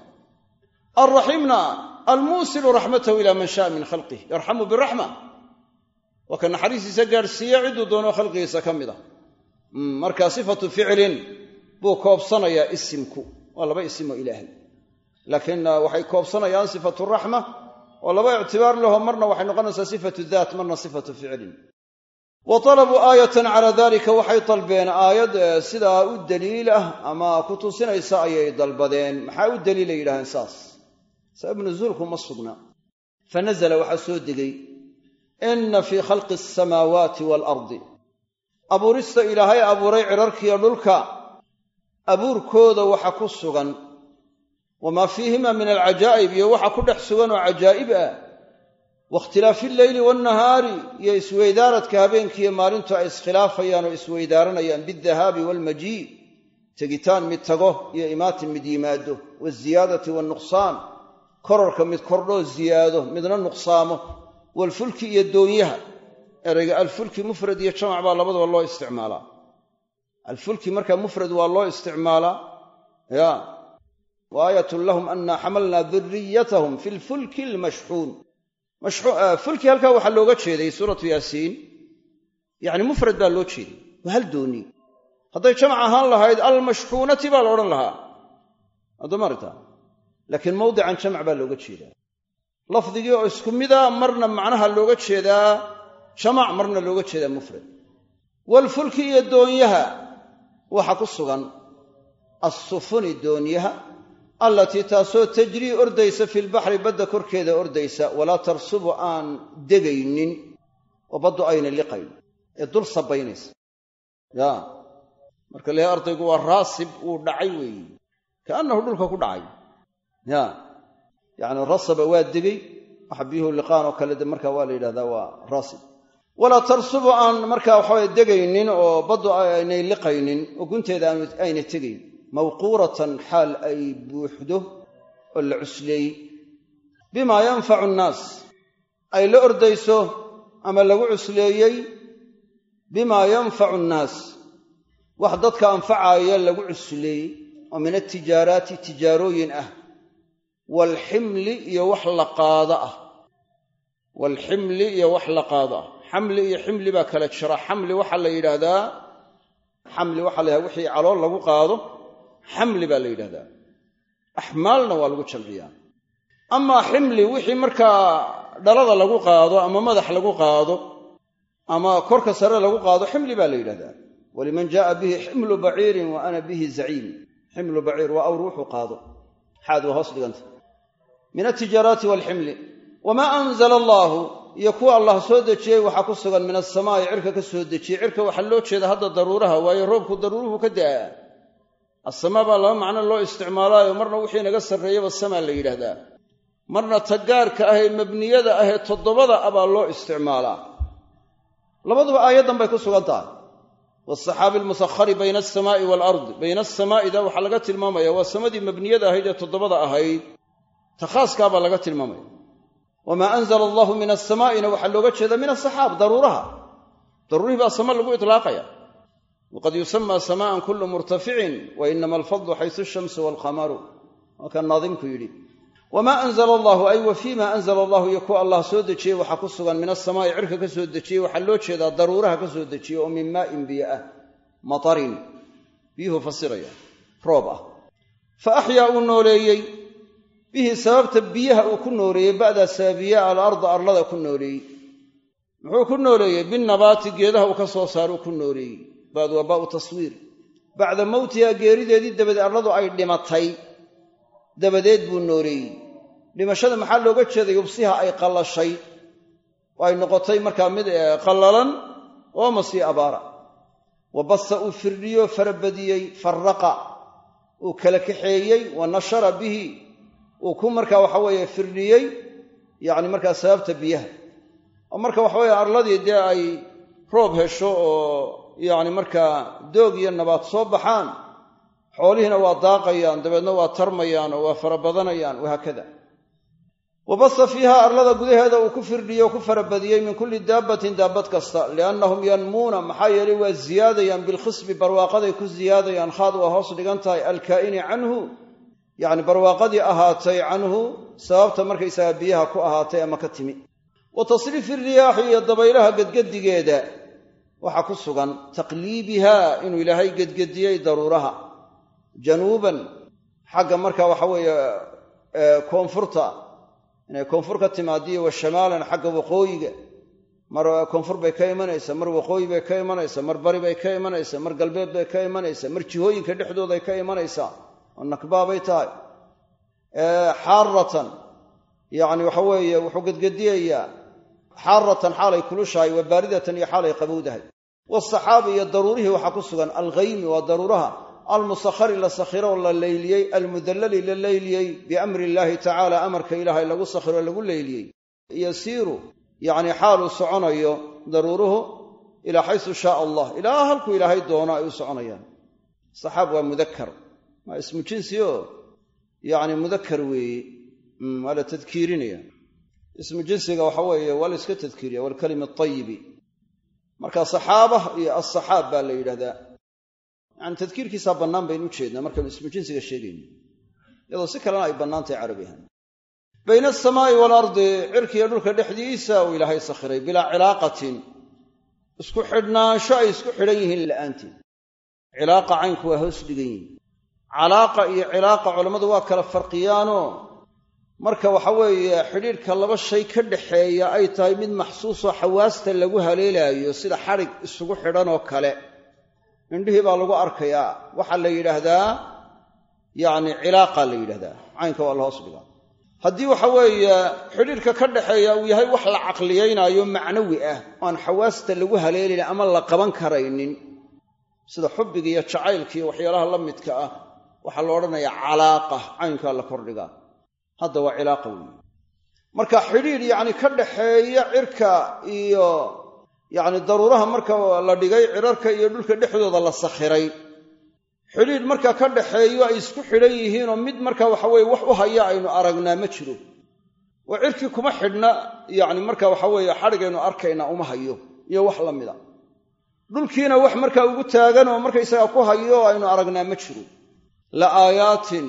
alraxiimna almuusilu raxmatahu ila man shaa min khalqih yarxamu biraxma waa ka naxariistiisa gaadhsiiya cidduu doono khalqigiisa ka mid a marka sifatu ficlin buu koobsanayaa isimku waa laba isimoo ilaahay. Laakiin waxay koobsanayaan sifatu raxma oo laba ictibaar laho marna waxay noqonaysaa sifatu daat marna sifatu ficlin wa talabuu aayatan calaa dalika waxay dalbeen aayad sidaa u daliil ah ama ku tusinaysa ayay dalbadeen. Maxaa u daliila yidhahdeen saas? Sabab nuzuulku ma sugna. Fa nazla waxaa soo degay inna fii khalqi asamaawaati waalardi abuurista ilaahay abuuray cirarkiiyo dhulka abuurkooda waxa ku sugan. Wamaa fiihima min alcajaa'ib iyo waxa ku dhex sugan oo cajaa'ib ah wakhtilaafi illeyli waannahaari iyo isweydaaradka habeenkiiyo maalintu ay iskhilaafayaan oo isweydaaranayaan bialdahaabi waalmajii tegitaan mid tago iyo imaatin mid yimaado waziyaadati waalnuqsaan korarka mid kordhoo ziyaado midna nuqsaamo waalfulki iyo doonyaha erayga alfulki mufrad iyo jamac baa labadaba loo isticmaalaa alfulki markaa mufrad waa loo isticmaalaa ya wa aayatun lahum annaa xamalnaa duriyatahum fi lfulki almashxuun fulki halkaa waxaa looga jeeday suuratu yaasiin. Yacni mufrad baa loo jeeday. Waa hal dooni. Hadday jamac ahaan lahayd almashxuunati baa la odhan lahaa. Addomarta laakiin mawdican jamac baa looga jeedaa. Lafdigii oo isku mida marna macnaha looga jeedaa jamac marna looga jeedaa mufrad. Waalfulki iyo doonyaha waxa ku sugan assufuni doonyaha allatii taasoo tajrii ordaysa filbaxri badda korkeeda ordaysa walaa tarsubu aan degaynin oo baddu ayna liqayn ee dul sabaynaysa. Ya marka leehay ardaygu waa raasib wuu dhacay weeye kaannahu dhulka ku dhacay. Ya yacni rasaba waa degay waxa biyuhu liqaan oo kale de marka waa la yidhahdaa waa rasib walaa tarsubu aan markaa waxaway degaynin oo baddu aynay liqaynin oo gunteeda ayna tegayn mawquuratan xaal ay buuxdo oo la cusleeyey bimaa yanfacu nnaas? Ay la ordayso ama lagu cusleeyey? Bimaa yanfacu nnaas? Wax dadka anfacaaya lagu cusleeyey oo min altijaaraati tijaarooyin ah. Waalximli iyo wax la qaado ah. Waalximli iyo wax la qaado ah. Xamli iyo ximli baa kala jira. Xamli waxaa la yidhaahdaa xamli waxaa la yidhahda wixii calool lagu qaado xamli baa la yidhahdaa. Axmaalna waa lagu jamciyaa. Amaa ximli wixii markaa dhalada lagu qaado ama madax lagu qaado ama korka sare lagu qaado ximli baa la yidhahdaa. Waliman jaaa bihi ximlu baciirin wa ana bihi zaciim. Ximlu baciir waa awr wuxuu qaado. Xaad waa hoos dhiganta. Min altijaaraati waalximli wamaa anzala allaahu iyo kuwa allah soo dejiyey waxaa ku sugan min asamaa'i cirka ka soo dejiyey. Cirka waxaa loo jeeda hadda daruuraha waayo roobku daruuruhu ka da'aa asamaa baa laba macno loo isticmaalaayo marna wixii naga sarreeyaba samaa la yidhaahdaa. Marna tagaarka ah ee mabniyada ah ee toddobada ah baa loo isticmaalaa. Labaduba aayaddan bay ku sugan tahay. Waasaxaabi almusakhari bayna alsamaa'i waalardi bayna asamaa'ida waxaa laga tilmaamaya waa samadii mabniyada ahayd ee toddobada ahayd. Ta khaaskaabaa laga tilmaamaya. Wamaa anzala allahu min asamaa'ina waxaa looga jeeda min asaxaab daruuraha. Daruurihii baa sama lagu itlaaqaya waqad yusamaa samaa'an kullu murtaficin wa inama alfadlu xaysu shamsu waalqamaru waa kan naadimku yidhi wamaa anzala allahu ay wa fiima anzala allahu iyo kuwa allah soo dejiyey waxaa ku sugan min asamaa'i cirka ka soo dejiyey waxaa loo jeedaa daruuraha ka soo dejiyey oo min maa'in biyo ah matarin biyuhu fasiraya roob ah fa axyaa uu nooleeyey bihi sababta biyaha uu ku nooleeyey ba'daa sababiya alarda arlada ku nooleeyey muxuu ku nooleeyey binnabaati geedaha uu ka saaruu ku nooleeyey ba'du waa baa'u taswiir. Bacda mowtiha geerideedii dabadeed arladu ay dhimatay dabadeed buu nooleeyey dhimashada maxaa looga jeeday? Yubsiha ay qallashay. Oo ay noqotay markaa mid qallalan oo masii abaara. Wa basa uu firdhiyo farabadiyey farraqa. Uu kala kaxeeyey wa nashara bihi. Uu ku markaa waxa weeye firdhiyey yacni markaa sababta biyaha. Oo marka waxa weeye arladii dee ay roob hesho oo yacni markaa doog iyo nabaad soo baxaan xoolihiina waa daaqayaan dabeedna waa tarmayaan oo waa fara badanayaan wahaakada wa basa fiiha arlada gudaheeda uu ku firdhiyey oo ku farabadiyey min kulli daabbatin daabbad kasta liannahum yanmuuna maxaa yeelay waa ziyaadayaan bilkhisbi barwaaqaday ku ziyaadayaan khaad waa hoos dhigan tahay alkaa'ini canhu yacni barwaaqadii ahaatay canhu sababta markaysaga biyaha ku ahaatay ama ka timi. Wa tasriifi riyaaxi iyo dabaylaha gedgedigeeda waxaa ku sugan taqliibiha inuu ilaahay gedgediyey daruuraha. Januuban xagga marka waxa weeye koonfurta. Inay koonfur ka timaadiyo wa shamaalan xagga waqooyiga. Mar koonfur bay ka imanaysaa mar waqooyi bay ka imanaysaa mar bari bay ka imanaysaa mar galbeed bay ka imanaysaa mar jihooyinka dhexdooday ka imanaysaa oo nakbaabay tahay. Xaaratan yacni waxa weeye wuxuu gedgediyayaa xaaratan xaalay kulushahay wa baaridatan iyo xaalay qabowdahay waasaxaabi iyo daruurihii waxaa ku sugan alghaymi waa daruuraha almusakhari la sakhiro la leyliyey almudallali la leyliyey biamri illaahi tacaala amarka ilaahay lagu sakhiro lagu leyliyey yasiiru yacni xaaluu soconayo daruuruhu ilaa xaysu shaaa allah ilaa halkuu ilaahay doono ay u soconayaan. Saxaab waa mudakar waa ismu jinsi oo yacni mudakar weeye waa la tadkiirinaya ismu jinsiga waxa weeye waa la iska tadkiiriya waalkalimi atayibi marka saxaaba iyo alsaxaab baa la yidhahdaa. Yani tadkiirkiisaa bannaan baynu u jeednaa markaynu ismu jinsiga sheegayno iyadoo si kalena ay bannaantahay carabi ahaan. Bayna asamaa'i waalardi cirkiiyo dhulka dhexdiisa uu ilaahay sakhiray bilaa cilaaqatin. Isku xidhnaansho ay isku xidhan yihiin la'aanteed. Cilaaqa caynku waa hoos dhigan yihiin calaaqa iyo cilaaqa culammadu waa kala farqiyaanoo marka waxa weeye xidhiidhka laba shay ka dhaxeeya ay tahay mid maxsuusoo xawaasta lagu haleelaayo sida xadhig isugu xidhan oo kale. Indhihii baa lagu arkayaa. Waxaa la yidhaahdaa yacni cilaaqa la yidhahdaa caynka waa la hoos dhigaa. Haddii waxa weeye xidhiidhka ka dhaxeeya uu yahay wax la caqliyaynaayo macnawi ah oo aan xawaasta lagu haleelin ama la qaban karaynin sida xubbiga iyo jacaylka iyo waxyaalaha la midka ah waxaa la odhanayaa calaaqa. Caynkaa la kordhigaa hadda waa cilaaqa weeye. Marka xidhiidh yacni ka dhaxeeya cirka iyo yacni daruuraha marka la dhigay cirarka iyo dhulka dhexdooda la sakhiray. Xidhiidh marka ka dhaxeeyo ay isku xidhan yihiinoo mid marka waxa weeye wax u haya aynu aragnaa ma jiro. Oo cirkii kuma xidhna yacni marka waxa weeye xadhigaynu arkayna uma hayo iyo wax la mida. Dhulkiina wax markaa ugu taagan oo markaysaga ku hayo aynu aragnaa ma jiro. La aayaatin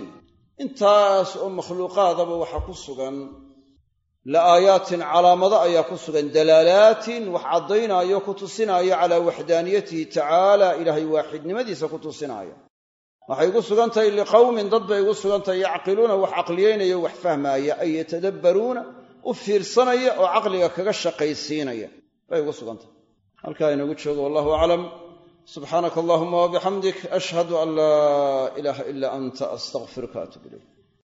intaas oo makhluuqaadaba waxaa ku sugan la aayaatin calaamado ayaa ku sugan dalaalaatin wax caddaynaayo ku tusinaayo calaa waxdaaniyatihi tacaala ilaahay waaxidnimadiisa ku tusinaayo. Waxay igu sugan tahay liqowmin dad bay igu sugan tahay yacqiluuna wax caqliyaynaya wax fahmaaya ay yatadabbaruuna u fiirsanaya oo caqliga kaga shaqaysiinaya. Bay igu sugan tahay halkaa inagu joogo wallahu aclam subxaanaka allahuma wabixamdik ashhadu an laa ilaaha ila anta astaqfiruka atub ilayk